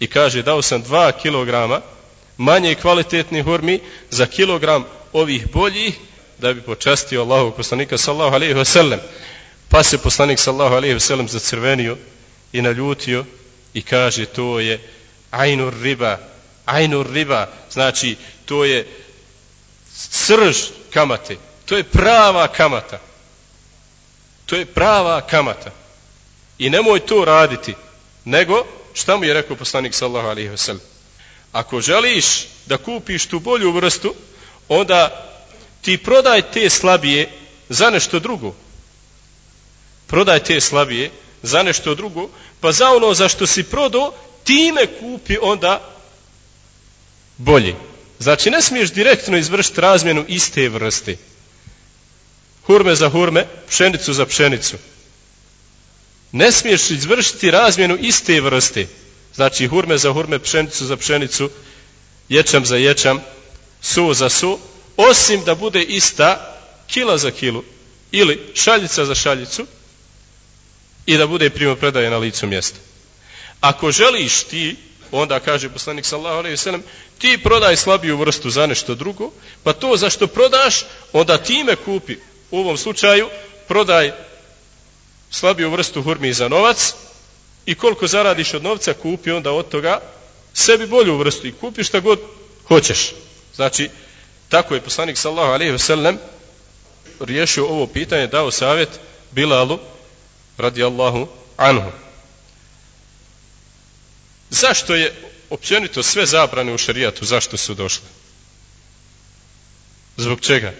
I kaže, dao sam dva kilograma manje kvalitetnih hurmi za kilogram ovih boljih, da bi počastio Allahu poslanika sallahu alaihi vselem. Pa se poslanik sallahu alaihi vselem zacrvenio, i naljutio i kaže to je ajnur riba ajnur riba. Znači to je srž kamate. To je prava kamata. To je prava kamata. I nemoj to raditi nego šta mu je rekao poslanik sallahu alaihi wasallam ako želiš da kupiš tu bolju vrstu onda ti prodaj te slabije za nešto drugo prodaj te slabije za nešto drugo, pa za ono za što si prodao, time kupi onda bolje. Znači, ne smiješ direktno izvršiti razmjenu iste vrste. Hurme za hurme, pšenicu za pšenicu. Ne smiješ izvršiti razmjenu iste vrste. Znači, hurme za hurme, pšenicu za pšenicu, ječam za ječam, su za su, osim da bude ista kila za kilu ili šaljica za šaljicu, i da bude primo predaje na licu mjesta. Ako želiš ti, onda kaže poslanik sallahu alaihi sallam, ti prodaj slabiju vrstu za nešto drugo, pa to za što prodaš, onda time kupi. U ovom slučaju, prodaj slabiju vrstu hurmi za novac i koliko zaradiš od novca, kupi onda od toga sebi bolju vrstu i kupi šta god hoćeš. Znači, tako je poslanik sallahu alaihi sellem riješio ovo pitanje, dao savjet Bilalu radijallahu anhu. Zašto je općenito sve zabrane u šarijatu, zašto su došle? Zbog čega?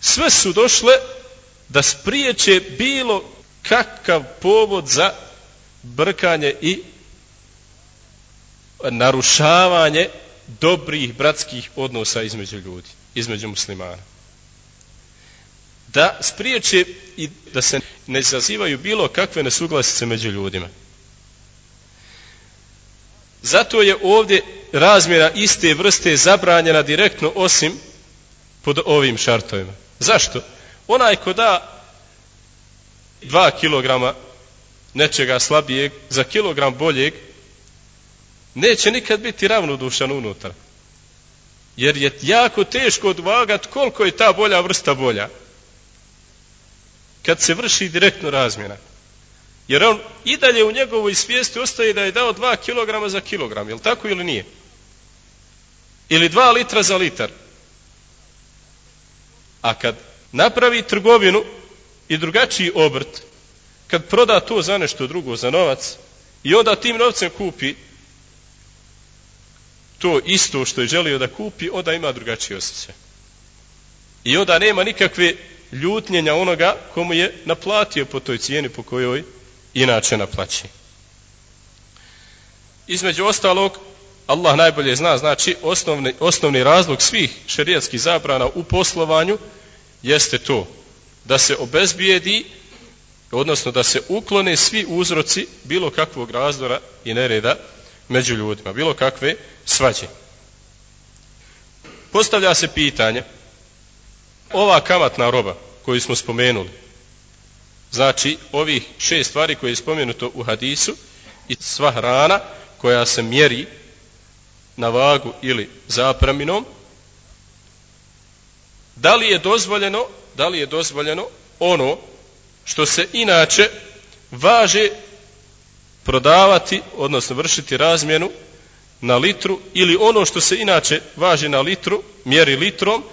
Sve su došle da spriječe bilo kakav povod za brkanje i narušavanje dobrih bratskih odnosa između ljudi, između muslimana. Da spriječe i da se ne zazivaju bilo kakve nesuglasice među ljudima. Zato je ovdje razmjera iste vrste zabranjena direktno osim pod ovim šartovima. Zašto? Onaj ko da dva kilograma nečega slabijeg za kilogram boljeg neće nikad biti ravnodušan unutar. Jer je jako teško odvagat koliko je ta bolja vrsta bolja. Kad se vrši direktno razmjena. Jer on i dalje u njegovoj svijesti ostaje da je dao 2 kg za kilogram. Je li tako ili nije? Ili 2 litra za litar. A kad napravi trgovinu i drugačiji obrt, kad proda to za nešto drugo, za novac, i onda tim novcem kupi to isto što je želio da kupi, onda ima drugačiji osjećaj. I onda nema nikakve ljutnjenja onoga komu je naplatio po toj cijeni po kojoj inače naplaći. Između ostalog, Allah najbolje zna, znači osnovni, osnovni razlog svih šerijatskih zabrana u poslovanju jeste to da se obezbijedi, odnosno da se uklone svi uzroci bilo kakvog razdora i nereda među ljudima, bilo kakve svađe. Postavlja se pitanje, ova kamatna roba koju smo spomenuli, znači ovih šest stvari koje je spomenuto u hadisu i sva hrana koja se mjeri na vagu ili zapraminom, da li je dozvoljeno, da li je dozvoljeno ono što se inače važe prodavati, odnosno vršiti razmjenu na litru ili ono što se inače važi na litru, mjeri litrom,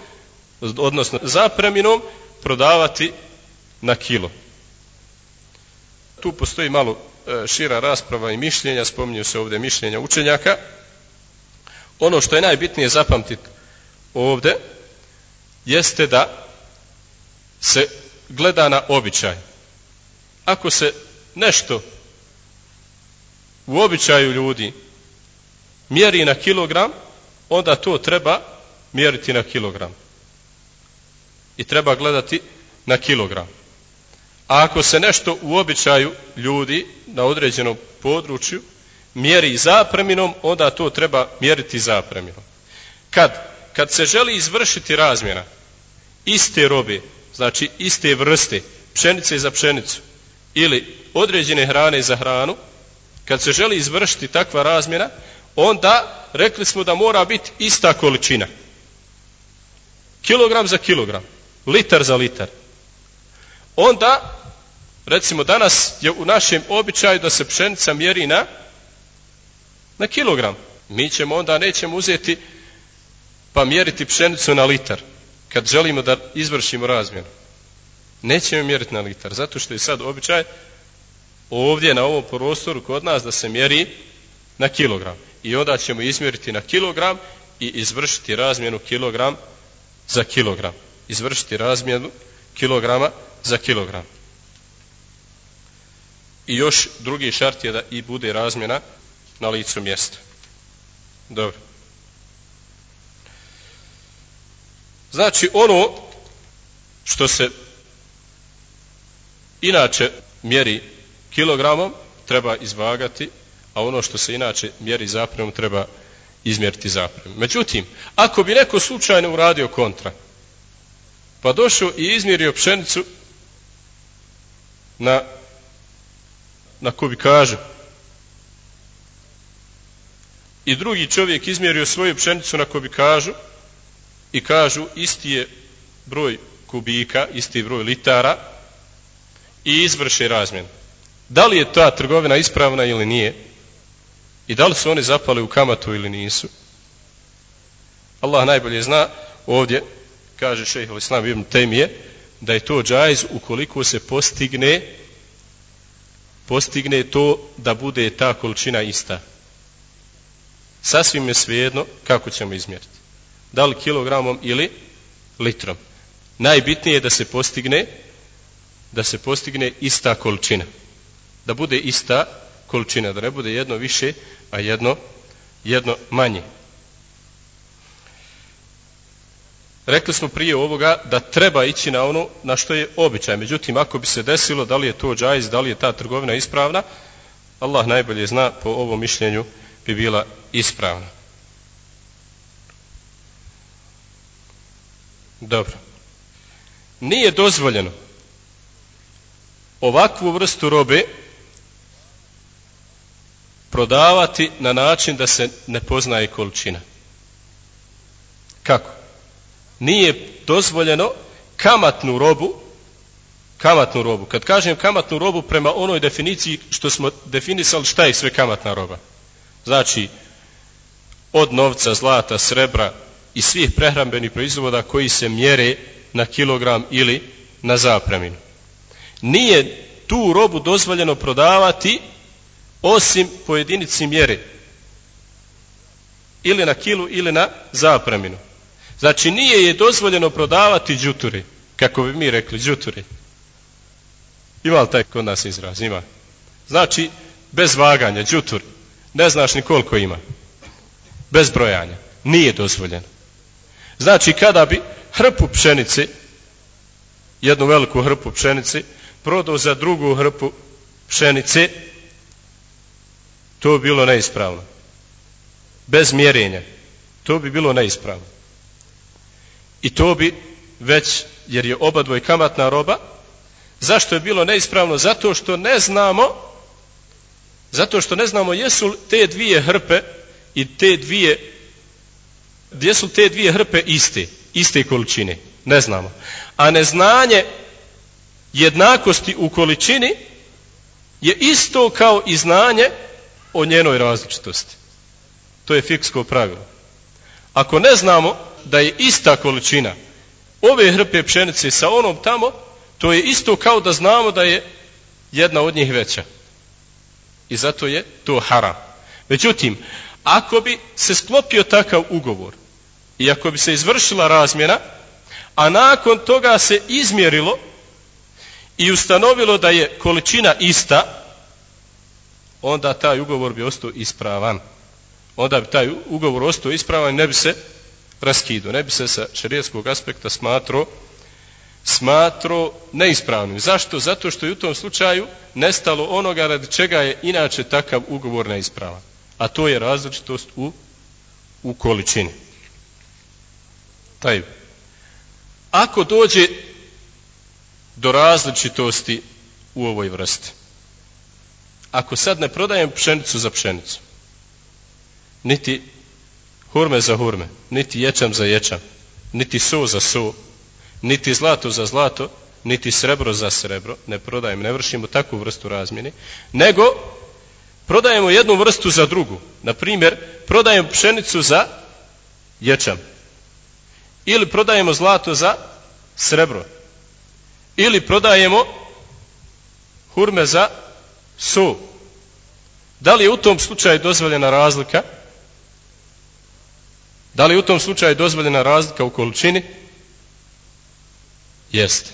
odnosno zapreminom, prodavati na kilo. Tu postoji malo e, šira rasprava i mišljenja, spominju se ovdje mišljenja učenjaka. Ono što je najbitnije zapamtiti ovdje, jeste da se gleda na običaj. Ako se nešto u običaju ljudi mjeri na kilogram, onda to treba mjeriti na kilogram. I treba gledati na kilogram. A ako se nešto u običaju ljudi na određenom području mjeri zapreminom, onda to treba mjeriti zapreminom. Kad, kad se želi izvršiti razmjena iste robe, znači iste vrste, pšenice za pšenicu, ili određene hrane za hranu, kad se želi izvršiti takva razmjena, onda rekli smo da mora biti ista količina. Kilogram za kilogram, litar za litar. Onda, recimo danas je u našem običaju da se pšenica mjeri na, na kilogram. Mi ćemo onda, nećemo uzeti pa mjeriti pšenicu na litar, kad želimo da izvršimo razmjenu. Nećemo mjeriti na litar, zato što je sad običaj ovdje na ovom prostoru kod nas da se mjeri na kilogram. I onda ćemo izmjeriti na kilogram i izvršiti razmjenu kilogram za kilogram. Izvršiti razmjenu kilograma za kilogram. I još drugi šart je da i bude razmjena na licu mjesta. Dobro. Znači ono što se inače mjeri kilogramom treba izvagati, a ono što se inače mjeri zapremom treba izmjeriti zapremom. Međutim, ako bi neko slučajno uradio kontra, pa došao i izmjerio pšenicu na na kubikažu, i drugi čovjek izmjerio svoju pšenicu na kubikažu, i kažu isti je broj kubika, isti broj litara i izvrše razmjenu. Da li je ta trgovina ispravna ili nije? I da li su oni zapali u kamatu ili nisu? Allah najbolje zna ovdje, kaže šejh Islam ibn Temije, da je to džajz ukoliko se postigne postigne to da bude ta količina ista. Sasvim je svejedno kako ćemo izmjeriti. Da li kilogramom ili litrom. Najbitnije je da se postigne da se postigne ista količina. Da bude ista količina, da ne bude jedno više, a jedno, jedno manje. Rekli smo prije ovoga da treba ići na ono na što je običaj. Međutim, ako bi se desilo da li je to džajz, da li je ta trgovina ispravna, Allah najbolje zna po ovom mišljenju bi bila ispravna. Dobro. Nije dozvoljeno ovakvu vrstu robe prodavati na način da se ne poznaje količina. Kako? Nije dozvoljeno kamatnu robu kamatnu robu. Kad kažem kamatnu robu prema onoj definiciji što smo definisali šta je sve kamatna roba. Znači, od novca, zlata, srebra i svih prehrambenih proizvoda koji se mjere na kilogram ili na zapreminu. Nije tu robu dozvoljeno prodavati osim pojedinici mjere ili na kilu ili na zapreminu. Znači nije je dozvoljeno prodavati džuturi, kako bi mi rekli džuturi. Ima li taj kod nas izraz? Ima. Znači, bez vaganja, džutur, ne znaš ni koliko ima. Bez brojanja. Nije dozvoljeno. Znači, kada bi hrpu pšenice, jednu veliku hrpu pšenice, prodao za drugu hrpu pšenice, to bi bilo neispravno. Bez mjerenja. To bi bilo neispravno. I to bi već, jer je oba dvoj kamatna roba, zašto je bilo neispravno? Zato što ne znamo, zato što ne znamo jesu te dvije hrpe i te dvije, gdje su te dvije hrpe iste, iste količine. Ne znamo. A neznanje jednakosti u količini je isto kao i znanje o njenoj različitosti. To je fiksko pravilo. Ako ne znamo da je ista količina ove hrpe pšenice sa onom tamo, to je isto kao da znamo da je jedna od njih veća. I zato je to haram. Međutim, ako bi se sklopio takav ugovor i ako bi se izvršila razmjena, a nakon toga se izmjerilo i ustanovilo da je količina ista, onda taj ugovor bi ostao ispravan. Onda bi taj ugovor ostao ispravan i ne bi se raskidu. Ne bi se sa šarijetskog aspekta smatro smatro neispravnim. Zašto? Zato što je u tom slučaju nestalo onoga radi čega je inače takav ugovor neispravan. A to je različitost u, u količini. Taj. Ako dođe do različitosti u ovoj vrsti, ako sad ne prodajem pšenicu za pšenicu, niti hurme za hurme, niti ječam za ječam, niti so za so, niti zlato za zlato, niti srebro za srebro, ne prodajem, ne vršimo takvu vrstu razmjene, nego prodajemo jednu vrstu za drugu. Na primjer, prodajem pšenicu za ječam. Ili prodajemo zlato za srebro. Ili prodajemo hurme za so. Da li je u tom slučaju dozvoljena razlika? Da li u tom slučaju dozvoljena razlika u količini? Jeste.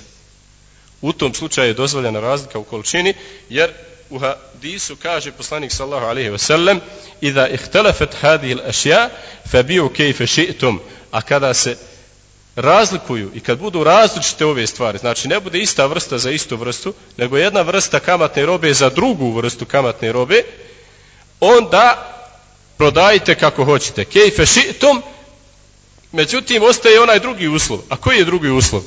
U tom slučaju je dozvoljena razlika u količini, jer u hadisu kaže poslanik sallahu alaihi wasallam Iza ihtelefet hadih l'ašja fabiju kejfe ši'tum a kada se razlikuju i kad budu različite ove stvari, znači ne bude ista vrsta za istu vrstu, nego jedna vrsta kamatne robe za drugu vrstu kamatne robe, onda prodajte kako hoćete. Kejfe ši'tum, međutim, ostaje onaj drugi uslov. A koji je drugi uslov?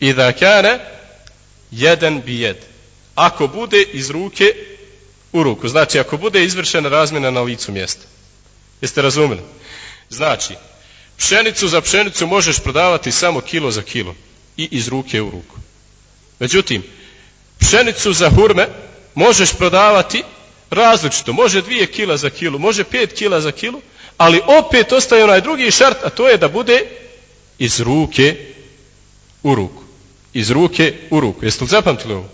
Iza kane, jedan bi jed. Ako bude iz ruke u ruku. Znači, ako bude izvršena razmjena na licu mjesta. Jeste razumeli? Znači, pšenicu za pšenicu možeš prodavati samo kilo za kilo. I iz ruke u ruku. Međutim, pšenicu za hurme možeš prodavati različito. Može dvije kila za kilo, može pet kila za kilo, ali opet ostaje onaj drugi šart, a to je da bude iz ruke u ruku iz ruke u ruku. Jeste li zapamtili ovo?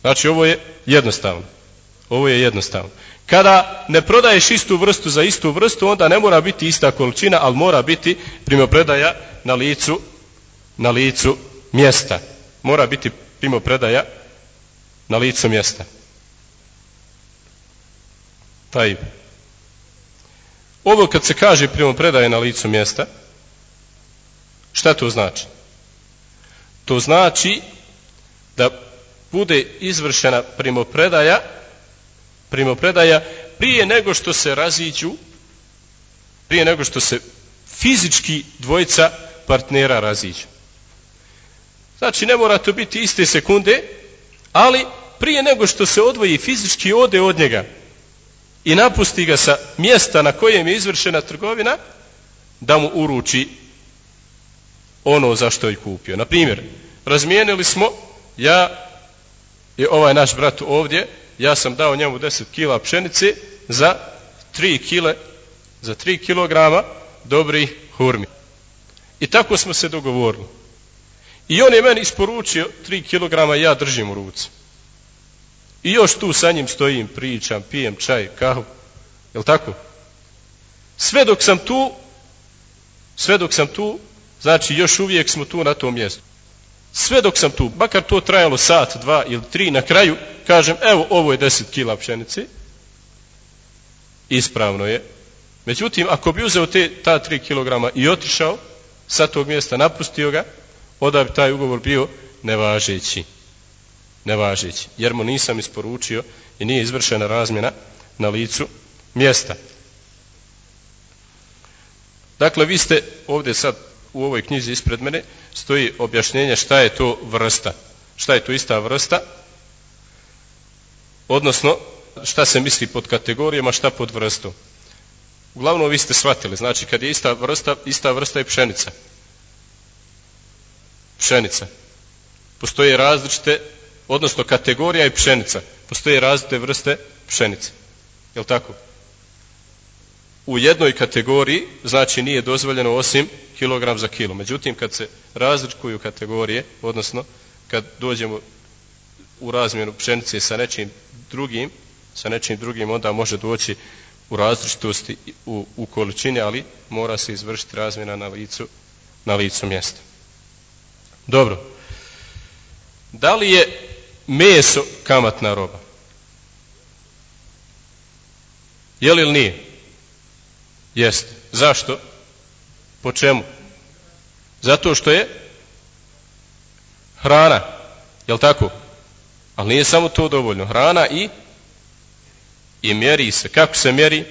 Znači ovo je jednostavno. Ovo je jednostavno. Kada ne prodaješ istu vrstu za istu vrstu, onda ne mora biti ista količina, ali mora biti primopredaja na licu, na licu mjesta. Mora biti primopredaja na licu mjesta. Taj. Ovo kad se kaže primopredaje na licu mjesta, šta to znači? To znači da bude izvršena primopredaja primopredaja prije nego što se raziđu prije nego što se fizički dvojica partnera raziđu. Znači ne mora to biti iste sekunde, ali prije nego što se odvoji fizički ode od njega i napusti ga sa mjesta na kojem je izvršena trgovina, da mu uruči ono za što je kupio. Na primjer, razmijenili smo, ja i ovaj naš brat ovdje, ja sam dao njemu 10 kila pšenice za 3 kile, za 3 kilograma dobrih hurmi. I tako smo se dogovorili. I on je meni isporučio 3 kilograma ja držim u ruci. I još tu sa njim stojim, pričam, pijem čaj, kahu. Jel tako? Sve dok sam tu, sve dok sam tu, znači još uvijek smo tu na tom mjestu. Sve dok sam tu, bakar to trajalo sat, dva ili tri, na kraju kažem, evo, ovo je deset kila pšenice. Ispravno je. Međutim, ako bi uzeo te, ta tri kilograma i otišao sa tog mjesta, napustio ga, onda bi taj ugovor bio nevažeći. Nevažeći. Jer mu nisam isporučio i nije izvršena razmjena na licu mjesta. Dakle, vi ste ovdje sad u ovoj knjizi ispred mene stoji objašnjenje šta je to vrsta. Šta je to ista vrsta? Odnosno, šta se misli pod kategorijama, šta pod vrstom. Uglavnom vi ste shvatili, znači kad je ista vrsta, ista vrsta je pšenica. Pšenica. Postoje različite, odnosno kategorija je pšenica. Postoje različite vrste pšenice. Je li tako? U jednoj kategoriji, znači nije dozvoljeno osim kilogram za kilo. Međutim, kad se razlikuju kategorije, odnosno kad dođemo u razmjenu pšenice sa nečim drugim, sa nečim drugim, onda može doći u različitosti u, u količini, ali mora se izvršiti razmjena na licu, na licu mjesta. Dobro. Da li je meso kamatna roba? Je li ili nije? Jeste. Zašto? Po čemu? Zato što je hrana. Jel tako? Ali nije samo to dovoljno. Hrana i i mjeri se. Kako se mjeri?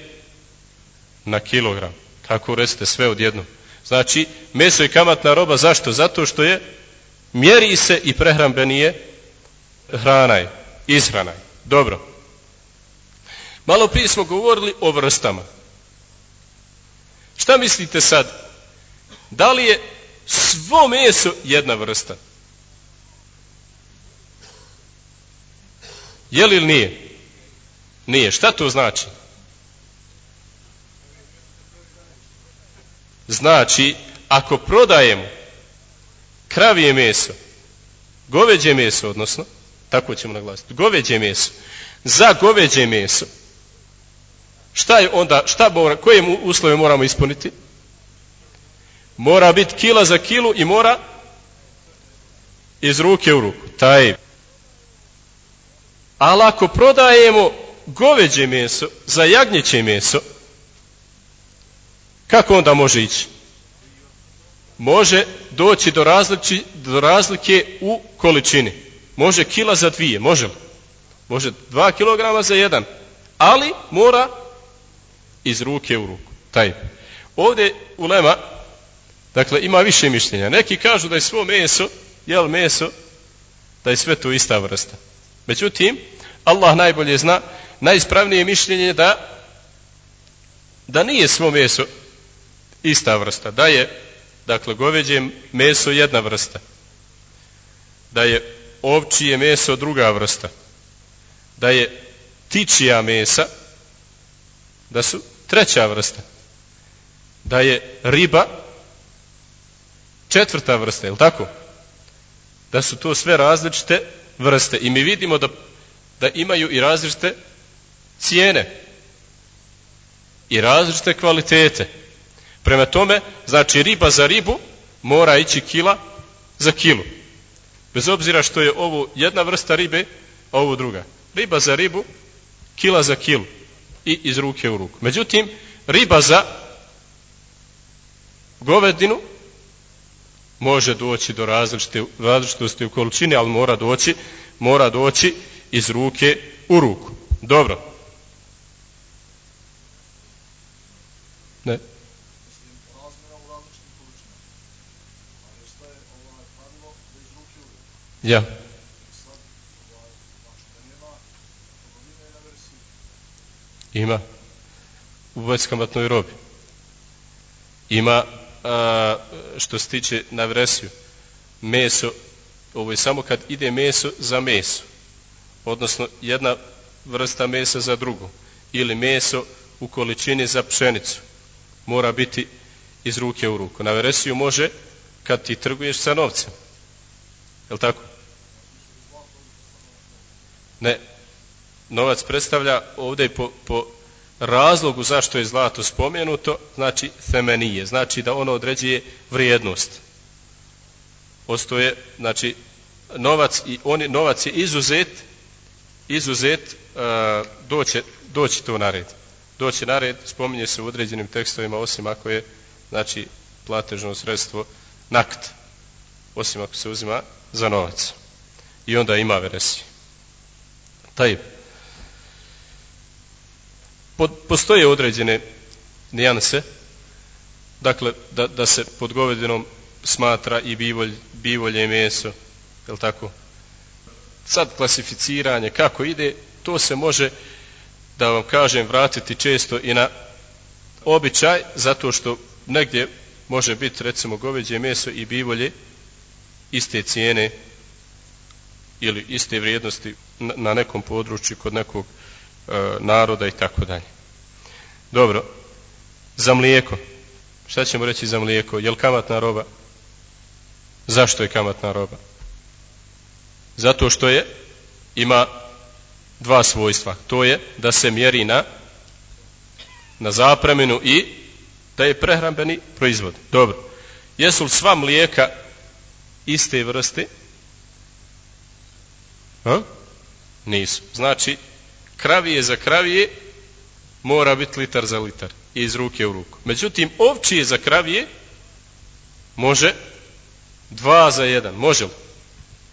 Na kilogram. Kako recite sve odjedno. Znači, meso i kamatna roba, zašto? Zato što je mjeri se i prehrambeni je hrana je. Izhrana je. Dobro. Malo prije smo govorili o vrstama. Šta mislite sad? Da li je svo meso jedna vrsta? Je li ili nije? Nije. Šta to znači? Znači, ako prodajemo kravije meso, goveđe meso, odnosno, tako ćemo naglasiti, goveđe meso, za goveđe meso, Šta je onda, šta mora, koje uslove moramo ispuniti? Mora biti kila za kilu i mora iz ruke u ruku. Taj. Ali ako prodajemo goveđe meso za jagnjeće meso, kako onda može ići? Može doći do, različi, do razlike u količini. Može kila za dvije, može li? Može dva kilograma za jedan. Ali mora iz ruke u ruku. Taj. Ovdje ulema, dakle, ima više mišljenja. Neki kažu da je svo meso, jel meso, da je sve to ista vrsta. Međutim, Allah najbolje zna, najispravnije mišljenje da da nije svo meso ista vrsta. Da je, dakle, goveđe meso jedna vrsta. Da je ovčije meso druga vrsta. Da je tičija mesa, da su treća vrsta. Da je riba četvrta vrsta, je li tako? da su to sve različite vrste. I mi vidimo da, da imaju i različite cijene. I različite kvalitete. Prema tome znači riba za ribu mora ići kila za kilu. Bez obzira što je ovo jedna vrsta ribe a ovo druga. Riba za ribu kila za kilu i iz ruke u ruku međutim riba za govedinu može doći do različite, različitosti u količini, ali mora doći, mora doći iz ruke u ruku. Dobro. Ne. Ja. Ima. U beskamatnoj robi. Ima a, što se tiče na vresiju meso ovo je samo kad ide meso za meso odnosno jedna vrsta mesa za drugu ili meso u količini za pšenicu mora biti iz ruke u ruku na vresiju može kad ti trguješ sa novcem je tako? ne novac predstavlja ovdje po, po razlogu zašto je zlato spomenuto, znači femenije, znači da ono određuje vrijednost. Ostoje, znači, novac, i oni, novac je izuzet, izuzet, e, doće, doći to na red. Doći na red, spominje se u određenim tekstovima, osim ako je, znači, platežno sredstvo nakt, osim ako se uzima za novac. I onda ima veresije. Taj postoje određene nijanse dakle da, da se pod govedinom smatra i bivolj, bivolje meso je tako? Sad klasificiranje kako ide to se može da vam kažem vratiti često i na običaj zato što negdje može biti recimo goveđe meso i bivolje iste cijene ili iste vrijednosti na nekom području kod nekog E, naroda i tako dalje. Dobro, za mlijeko. Šta ćemo reći za mlijeko? Je li kamatna roba? Zašto je kamatna roba? Zato što je, ima dva svojstva. To je da se mjeri na, na zapremenu i da je prehrambeni proizvod. Dobro. Jesu li sva mlijeka iste vrste? Ha? Nisu. Znači, kravije za kravije mora biti litar za litar iz ruke u ruku. Međutim, ovčije za kravije može dva za jedan. Može li?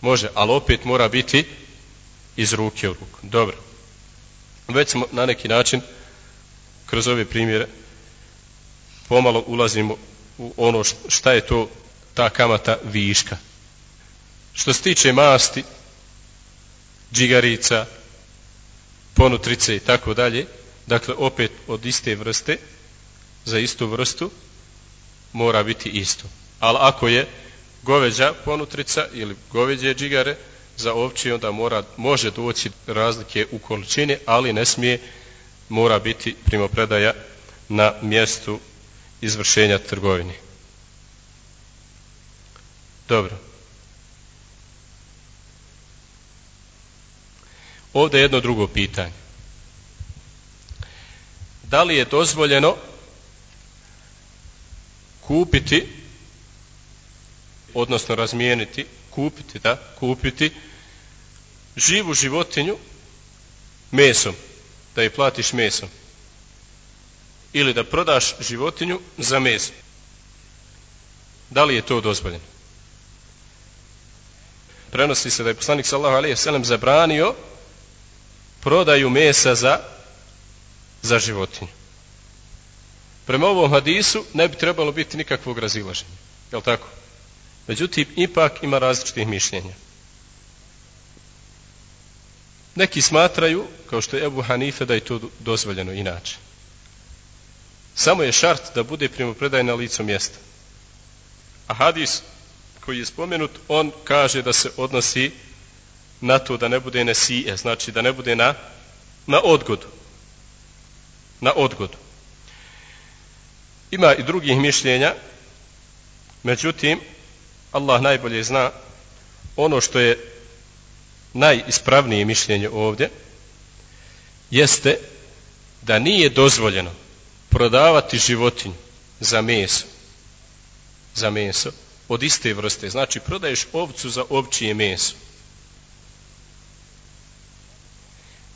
Može, ali opet mora biti iz ruke u ruku. Dobro. Već smo na neki način kroz ove primjere pomalo ulazimo u ono šta je to ta kamata viška. Što se tiče masti, džigarica, ponutrice i tako dalje, dakle opet od iste vrste, za istu vrstu, mora biti isto. Ali ako je goveđa ponutrica ili goveđe džigare, za ovči onda mora, može doći razlike u količini, ali ne smije, mora biti primopredaja na mjestu izvršenja trgovine. Dobro. Ovdje je jedno drugo pitanje. Da li je dozvoljeno kupiti odnosno razmijeniti, kupiti, da, kupiti živu životinju mesom, da je platiš mesom. Ili da prodaš životinju za meso. Da li je to dozvoljeno? Prenosi se da je poslanik sallahu alaihi sallam zabranio prodaju mesa za za životinju. Prema ovom hadisu ne bi trebalo biti nikakvog razilaženja. Je li tako? Međutim, ipak ima različitih mišljenja. Neki smatraju, kao što je Ebu Hanife, da je to dozvoljeno inače. Samo je šart da bude primopredaj na licu mjesta. A hadis koji je spomenut, on kaže da se odnosi na to da ne bude nesije, znači da ne bude na, na odgodu. Na odgodu. Ima i drugih mišljenja, međutim, Allah najbolje zna ono što je najispravnije mišljenje ovdje jeste da nije dozvoljeno prodavati životinju za meso za meso od iste vrste znači prodaješ ovcu za ovčije meso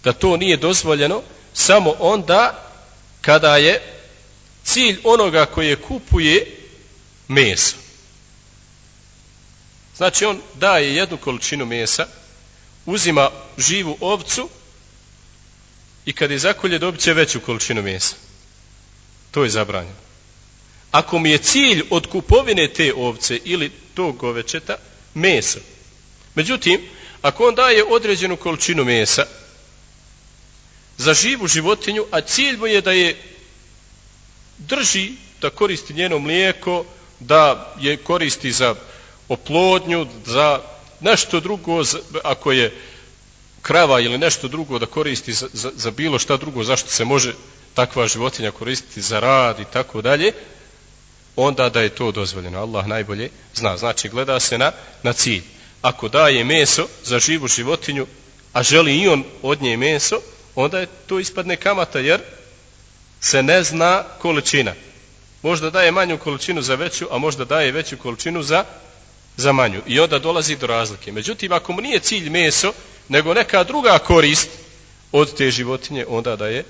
da to nije dozvoljeno samo onda kada je cilj onoga koje kupuje meso znači on daje jednu količinu mesa uzima živu ovcu i kad je zakolje dobit će veću količinu mesa. To je zabranjeno. Ako mi je cilj od kupovine te ovce ili tog govečeta meso. Međutim, ako on daje određenu količinu mesa za živu životinju, a cilj mu je da je drži, da koristi njeno mlijeko, da je koristi za oplodnju, za nešto drugo, ako je krava ili nešto drugo da koristi za, za, za bilo šta drugo, zašto se može takva životinja koristiti za rad i tako dalje, onda da je to dozvoljeno. Allah najbolje zna. Znači, gleda se na, na cilj. Ako daje meso za živu životinju, a želi i on od nje meso, onda je to ispadne kamata, jer se ne zna količina. Možda daje manju količinu za veću, a možda daje veću količinu za, za manju. I onda dolazi do razlike. Međutim, ako mu nije cilj meso, nego neka druga korist od te životinje, onda da je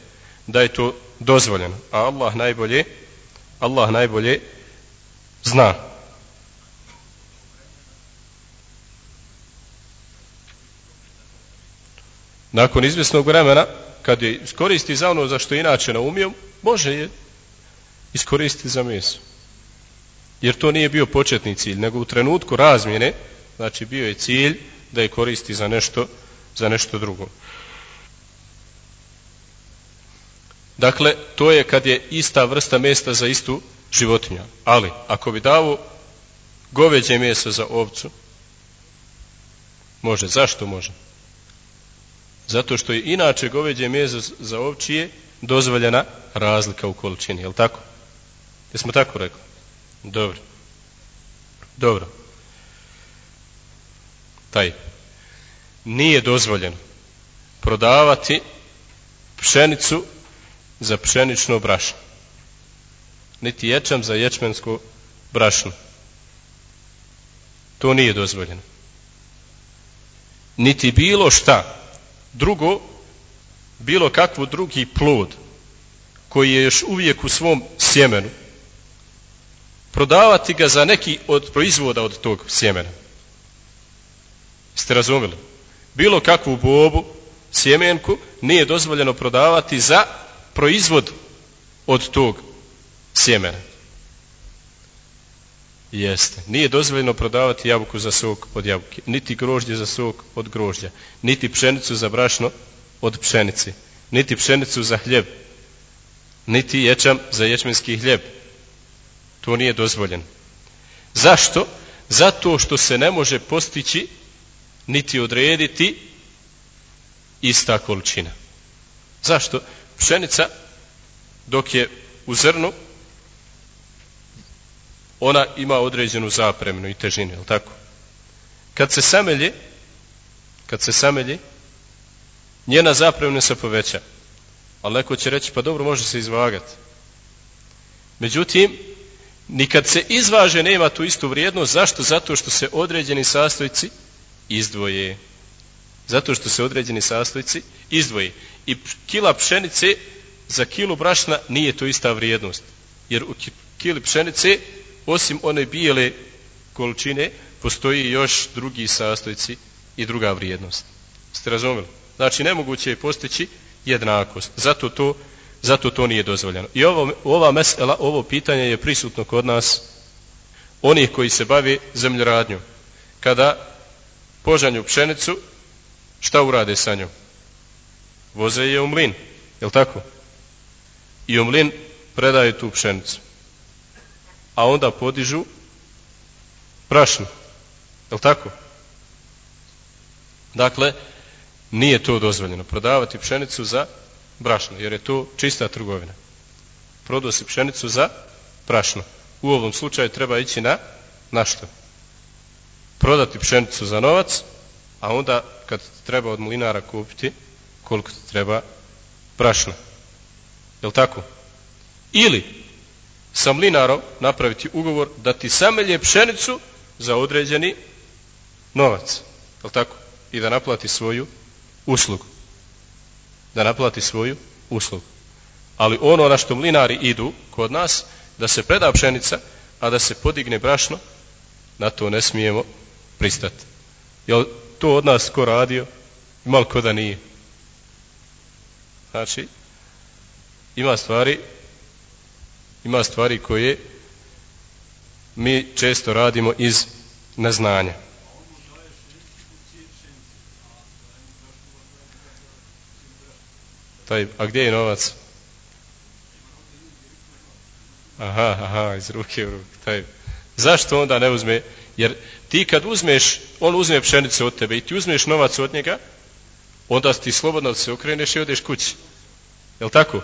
da je to dozvoljeno. A Allah najbolje Allah najbolje zna. Nakon izvjesnog vremena, kad je iskoristi za ono za što je inače naumio, može je iskoristiti za meso. Jer to nije bio početni cilj, nego u trenutku razmjene, znači bio je cilj da je koristi za nešto za nešto drugo. Dakle, to je kad je ista vrsta mesta za istu životinju. Ali, ako bi davo goveđe meso za ovcu, može. Zašto može? Zato što je inače goveđe meso za ovčije dozvoljena razlika u količini. Je li tako? Jesmo tako rekli? Dobro. Dobro. Taj nije dozvoljeno prodavati pšenicu za pšenično brašno. Niti ječam za ječmensko brašno. To nije dozvoljeno. Niti bilo šta drugo, bilo kakvu drugi plod koji je još uvijek u svom sjemenu, prodavati ga za neki od proizvoda od tog sjemena. Ste razumeli? bilo kakvu bobu, sjemenku, nije dozvoljeno prodavati za proizvod od tog sjemena. Jeste. Nije dozvoljeno prodavati jabuku za sok od jabuke, niti grožđe za sok od grožđa, niti pšenicu za brašno od pšenice, niti pšenicu za hljeb, niti ječam za ječmenski hljeb. To nije dozvoljeno. Zašto? Zato što se ne može postići niti odrediti ista količina. Zašto? Pšenica dok je u zrnu ona ima određenu zapremnu i težinu, je tako? Kad se samelje kad se samelje njena zapremna se poveća. Ali neko će reći, pa dobro, može se izvagati. Međutim, ni kad se izvaže nema tu istu vrijednost. Zašto? Zato što se određeni sastojci izdvoje. Zato što se određeni sastojci izdvoje. I kila pšenice za kilu brašna nije to ista vrijednost. Jer u kili pšenice, osim one bijele količine, postoji još drugi sastojci i druga vrijednost. Ste razumeli? Znači, nemoguće je postići jednakost. Zato to, zato to nije dozvoljeno. I ovo, ova mesela, ovo pitanje je prisutno kod nas onih koji se bavi zemljoradnjom. Kada požanju pšenicu, šta urade sa njom? Voze je u mlin, je tako? I u mlin predaju tu pšenicu. A onda podižu prašnu, je tako? Dakle, nije to dozvoljeno prodavati pšenicu za brašno, jer je to čista trgovina. Prodao si pšenicu za prašno. U ovom slučaju treba ići na, na što? prodati pšenicu za novac, a onda kad treba od mlinara kupiti, koliko ti treba prašno. Je li tako? Ili sa mlinarom napraviti ugovor da ti samelje pšenicu za određeni novac. Je tako? I da naplati svoju uslugu. Da naplati svoju uslugu. Ali ono na što mlinari idu kod nas, da se preda pšenica, a da se podigne brašno, na to ne smijemo pristati. Je to od nas ko radio? Malo ko da nije. Znači, ima stvari ima stvari koje mi često radimo iz neznanja. Taj, a gdje je novac? Aha, aha, iz ruke u ruke. Taj. Zašto onda ne uzme? Jer ti kad uzmeš, on uzme pšenicu od tebe i ti uzmeš novac od njega, onda ti slobodno se okreneš i odeš kući. Je tako?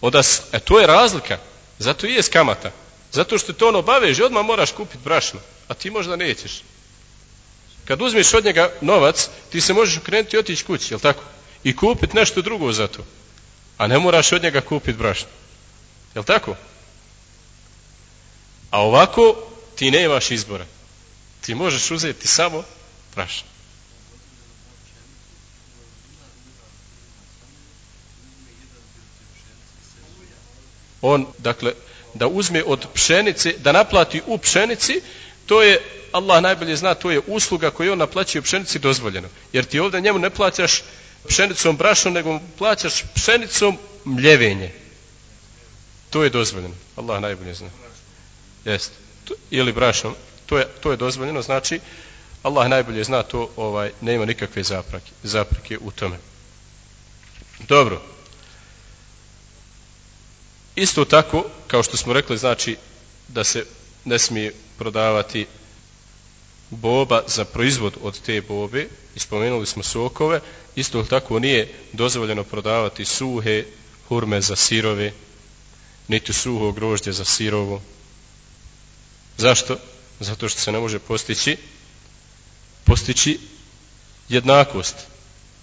Onda, e, to je razlika. Zato i je kamata. Zato što to ono baveže, odmah moraš kupiti brašno. A ti možda nećeš. Kad uzmeš od njega novac, ti se možeš ukrenuti i otići kući, je tako? I kupiti nešto drugo za to. A ne moraš od njega kupiti brašno. Je tako? A ovako ti nemaš izbora. Ti možeš uzeti samo brašno. On dakle da uzme od pšenice da naplati u pšenici to je Allah najbolje zna to je usluga koju on naplaćuje u pšenici dozvoljeno. Jer ti ovdje njemu ne plaćaš pšenicom brašnom nego plaćaš pšenicom mljevenje. To je dozvoljeno. Allah najbolje zna. Jest. Ili brašnom to je to je dozvoljeno. Znači Allah najbolje zna to ovaj nema nikakve zapreke zapreke u tome. Dobro. Isto tako, kao što smo rekli, znači da se ne smije prodavati boba za proizvod od te bobe, ispomenuli smo sokove, isto tako nije dozvoljeno prodavati suhe hurme za sirove, niti suho grožđe za sirovo. Zašto? Zato što se ne može postići postići jednakost.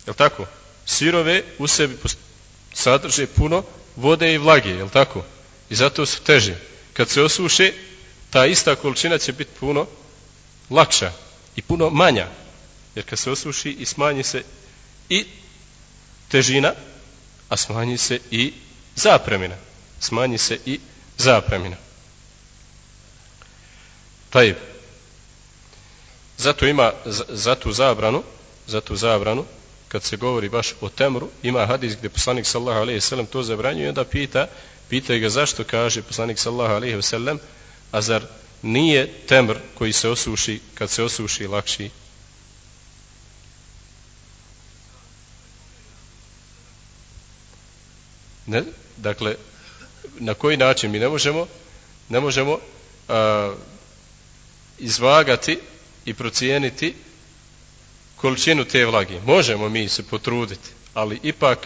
Je tako? Sirove u sebi sadrže puno vode i vlage, je tako? I zato su teže. Kad se osuše, ta ista količina će biti puno lakša i puno manja. Jer kad se osuši i smanji se i težina, a smanji se i zapremina. Smanji se i zapremina. Taj. Zato ima za tu zabranu, za tu zabranu, kad se govori baš o temru, ima hadis gdje poslanik sallahu alaihi sallam to zabranjuje, onda pita, pita ga zašto kaže poslanik sallahu alaihi sallam, a zar nije temr koji se osuši, kad se osuši lakši? Ne? Dakle, na koji način mi ne možemo ne možemo a, izvagati i procijeniti količinu te vlage. Možemo mi se potruditi, ali ipak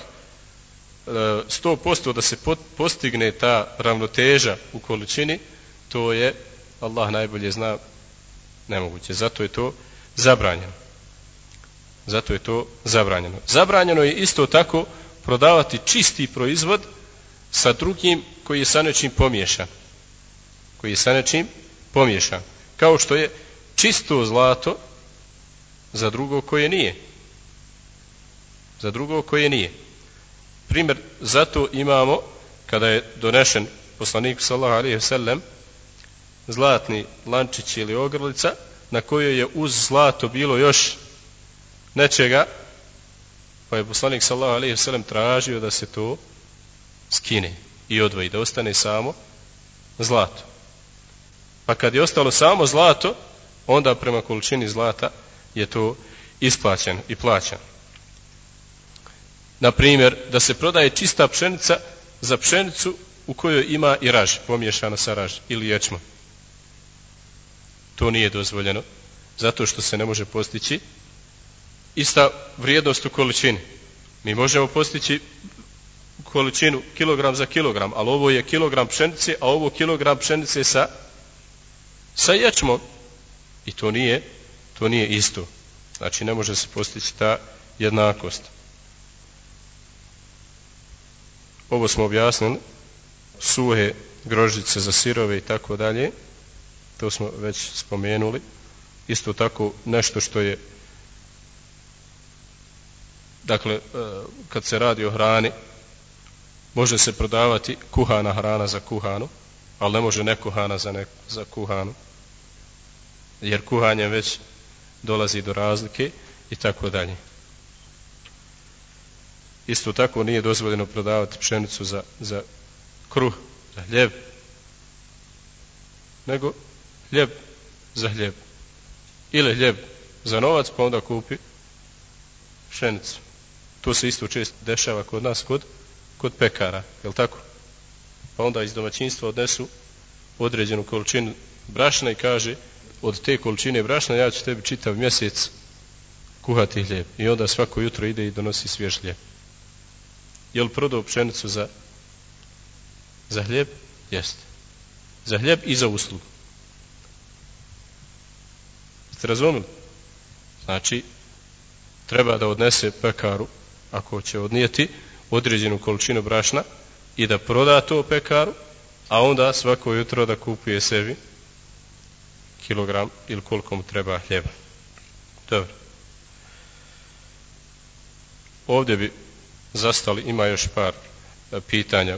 e, 100% da se postigne ta ravnoteža u količini, to je, Allah najbolje zna, nemoguće. Zato je to zabranjeno. Zato je to zabranjeno. Zabranjeno je isto tako prodavati čisti proizvod sa drugim koji je sa nečim pomiješan. Koji je sa nečim pomiješan. Kao što je čisto zlato za drugo koje nije. Za drugo koje nije. Primjer, zato imamo, kada je donešen poslanik sallahu alaihi sellem zlatni lančić ili ogrlica, na kojoj je uz zlato bilo još nečega, pa je poslanik sallahu alaihi sellem tražio da se to skine i odvoji, da ostane samo zlato. Pa kad je ostalo samo zlato, onda prema količini zlata je to isplaćen i plaćen. Na primjer, da se prodaje čista pšenica za pšenicu u kojoj ima i raž, pomiješana sa raž ili ječma. To nije dozvoljeno, zato što se ne može postići ista vrijednost u količini. Mi možemo postići količinu kilogram za kilogram, ali ovo je kilogram pšenice, a ovo kilogram pšenice sa, sa ječmom. I to nije to nije isto. Znači ne može se postići ta jednakost. Ovo smo objasnili, suhe grožice za sirove i tako dalje, to smo već spomenuli. Isto tako nešto što je dakle, e, kad se radi o hrani, može se prodavati kuhana hrana za kuhanu, ali ne može nekuhana za, ne, za kuhanu, jer kuhanje već dolazi do razlike i tako dalje. Isto tako nije dozvoljeno prodavati pšenicu za, za kruh, za hljeb, nego hljeb za hljeb. Ili hljeb za novac, pa onda kupi pšenicu. To se isto često dešava kod nas, kod, kod pekara, je tako? Pa onda iz domaćinstva odnesu određenu količinu brašna i kaže od te količine brašna ja ću tebi čitav mjesec kuhati hljeb. I onda svako jutro ide i donosi svjež hljeb. Je li prodao pšenicu za, za hljeb? Jeste. Za hljeb i za uslugu. Ste razumili? Znači, treba da odnese pekaru, ako će odnijeti određenu količinu brašna i da proda to pekaru, a onda svako jutro da kupuje sebi kilogram ili koliko mu treba hljeba. Dobro. Ovdje bi zastali, ima još par e, pitanja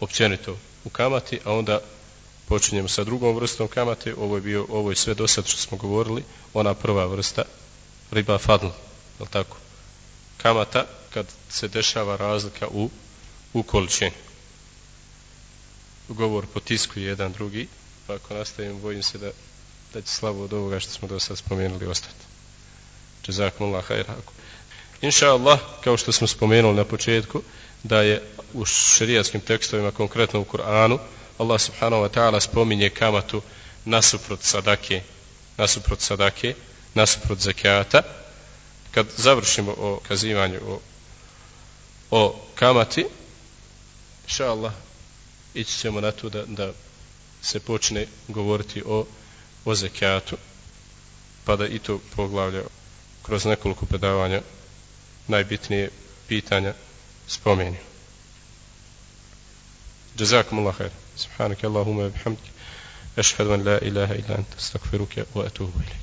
općenito u kamati, a onda počinjemo sa drugom vrstom kamate, ovo je bio, ovo je sve do sad što smo govorili, ona prva vrsta, riba fadl, je tako? Kamata kad se dešava razlika u, u količini. Govor potiskuje jedan drugi, pa ako nastavim, bojim se da, da će slavo od ovoga što smo do sad spomenuli ostati. Čezakum Allah, hajra. Inša Allah, kao što smo spomenuli na početku, da je u šerijatskim tekstovima, konkretno u Kur'anu, Allah subhanahu wa ta'ala spominje kamatu nasuprot sadake, nasuprot sadake, nasuprot zakijata. Kad završimo o kazivanju o, o kamati, inša Allah, ići ćemo na to da, da se počne govoriti o, o zakijatu, pa da i to poglavlja kroz nekoliko predavanja najbitnije pitanja spomeni. جزاكم الله خير سبحانك اللهم وبحمدك أشهد أن لا إله إلا أنت أستغفرك وأتوب إليك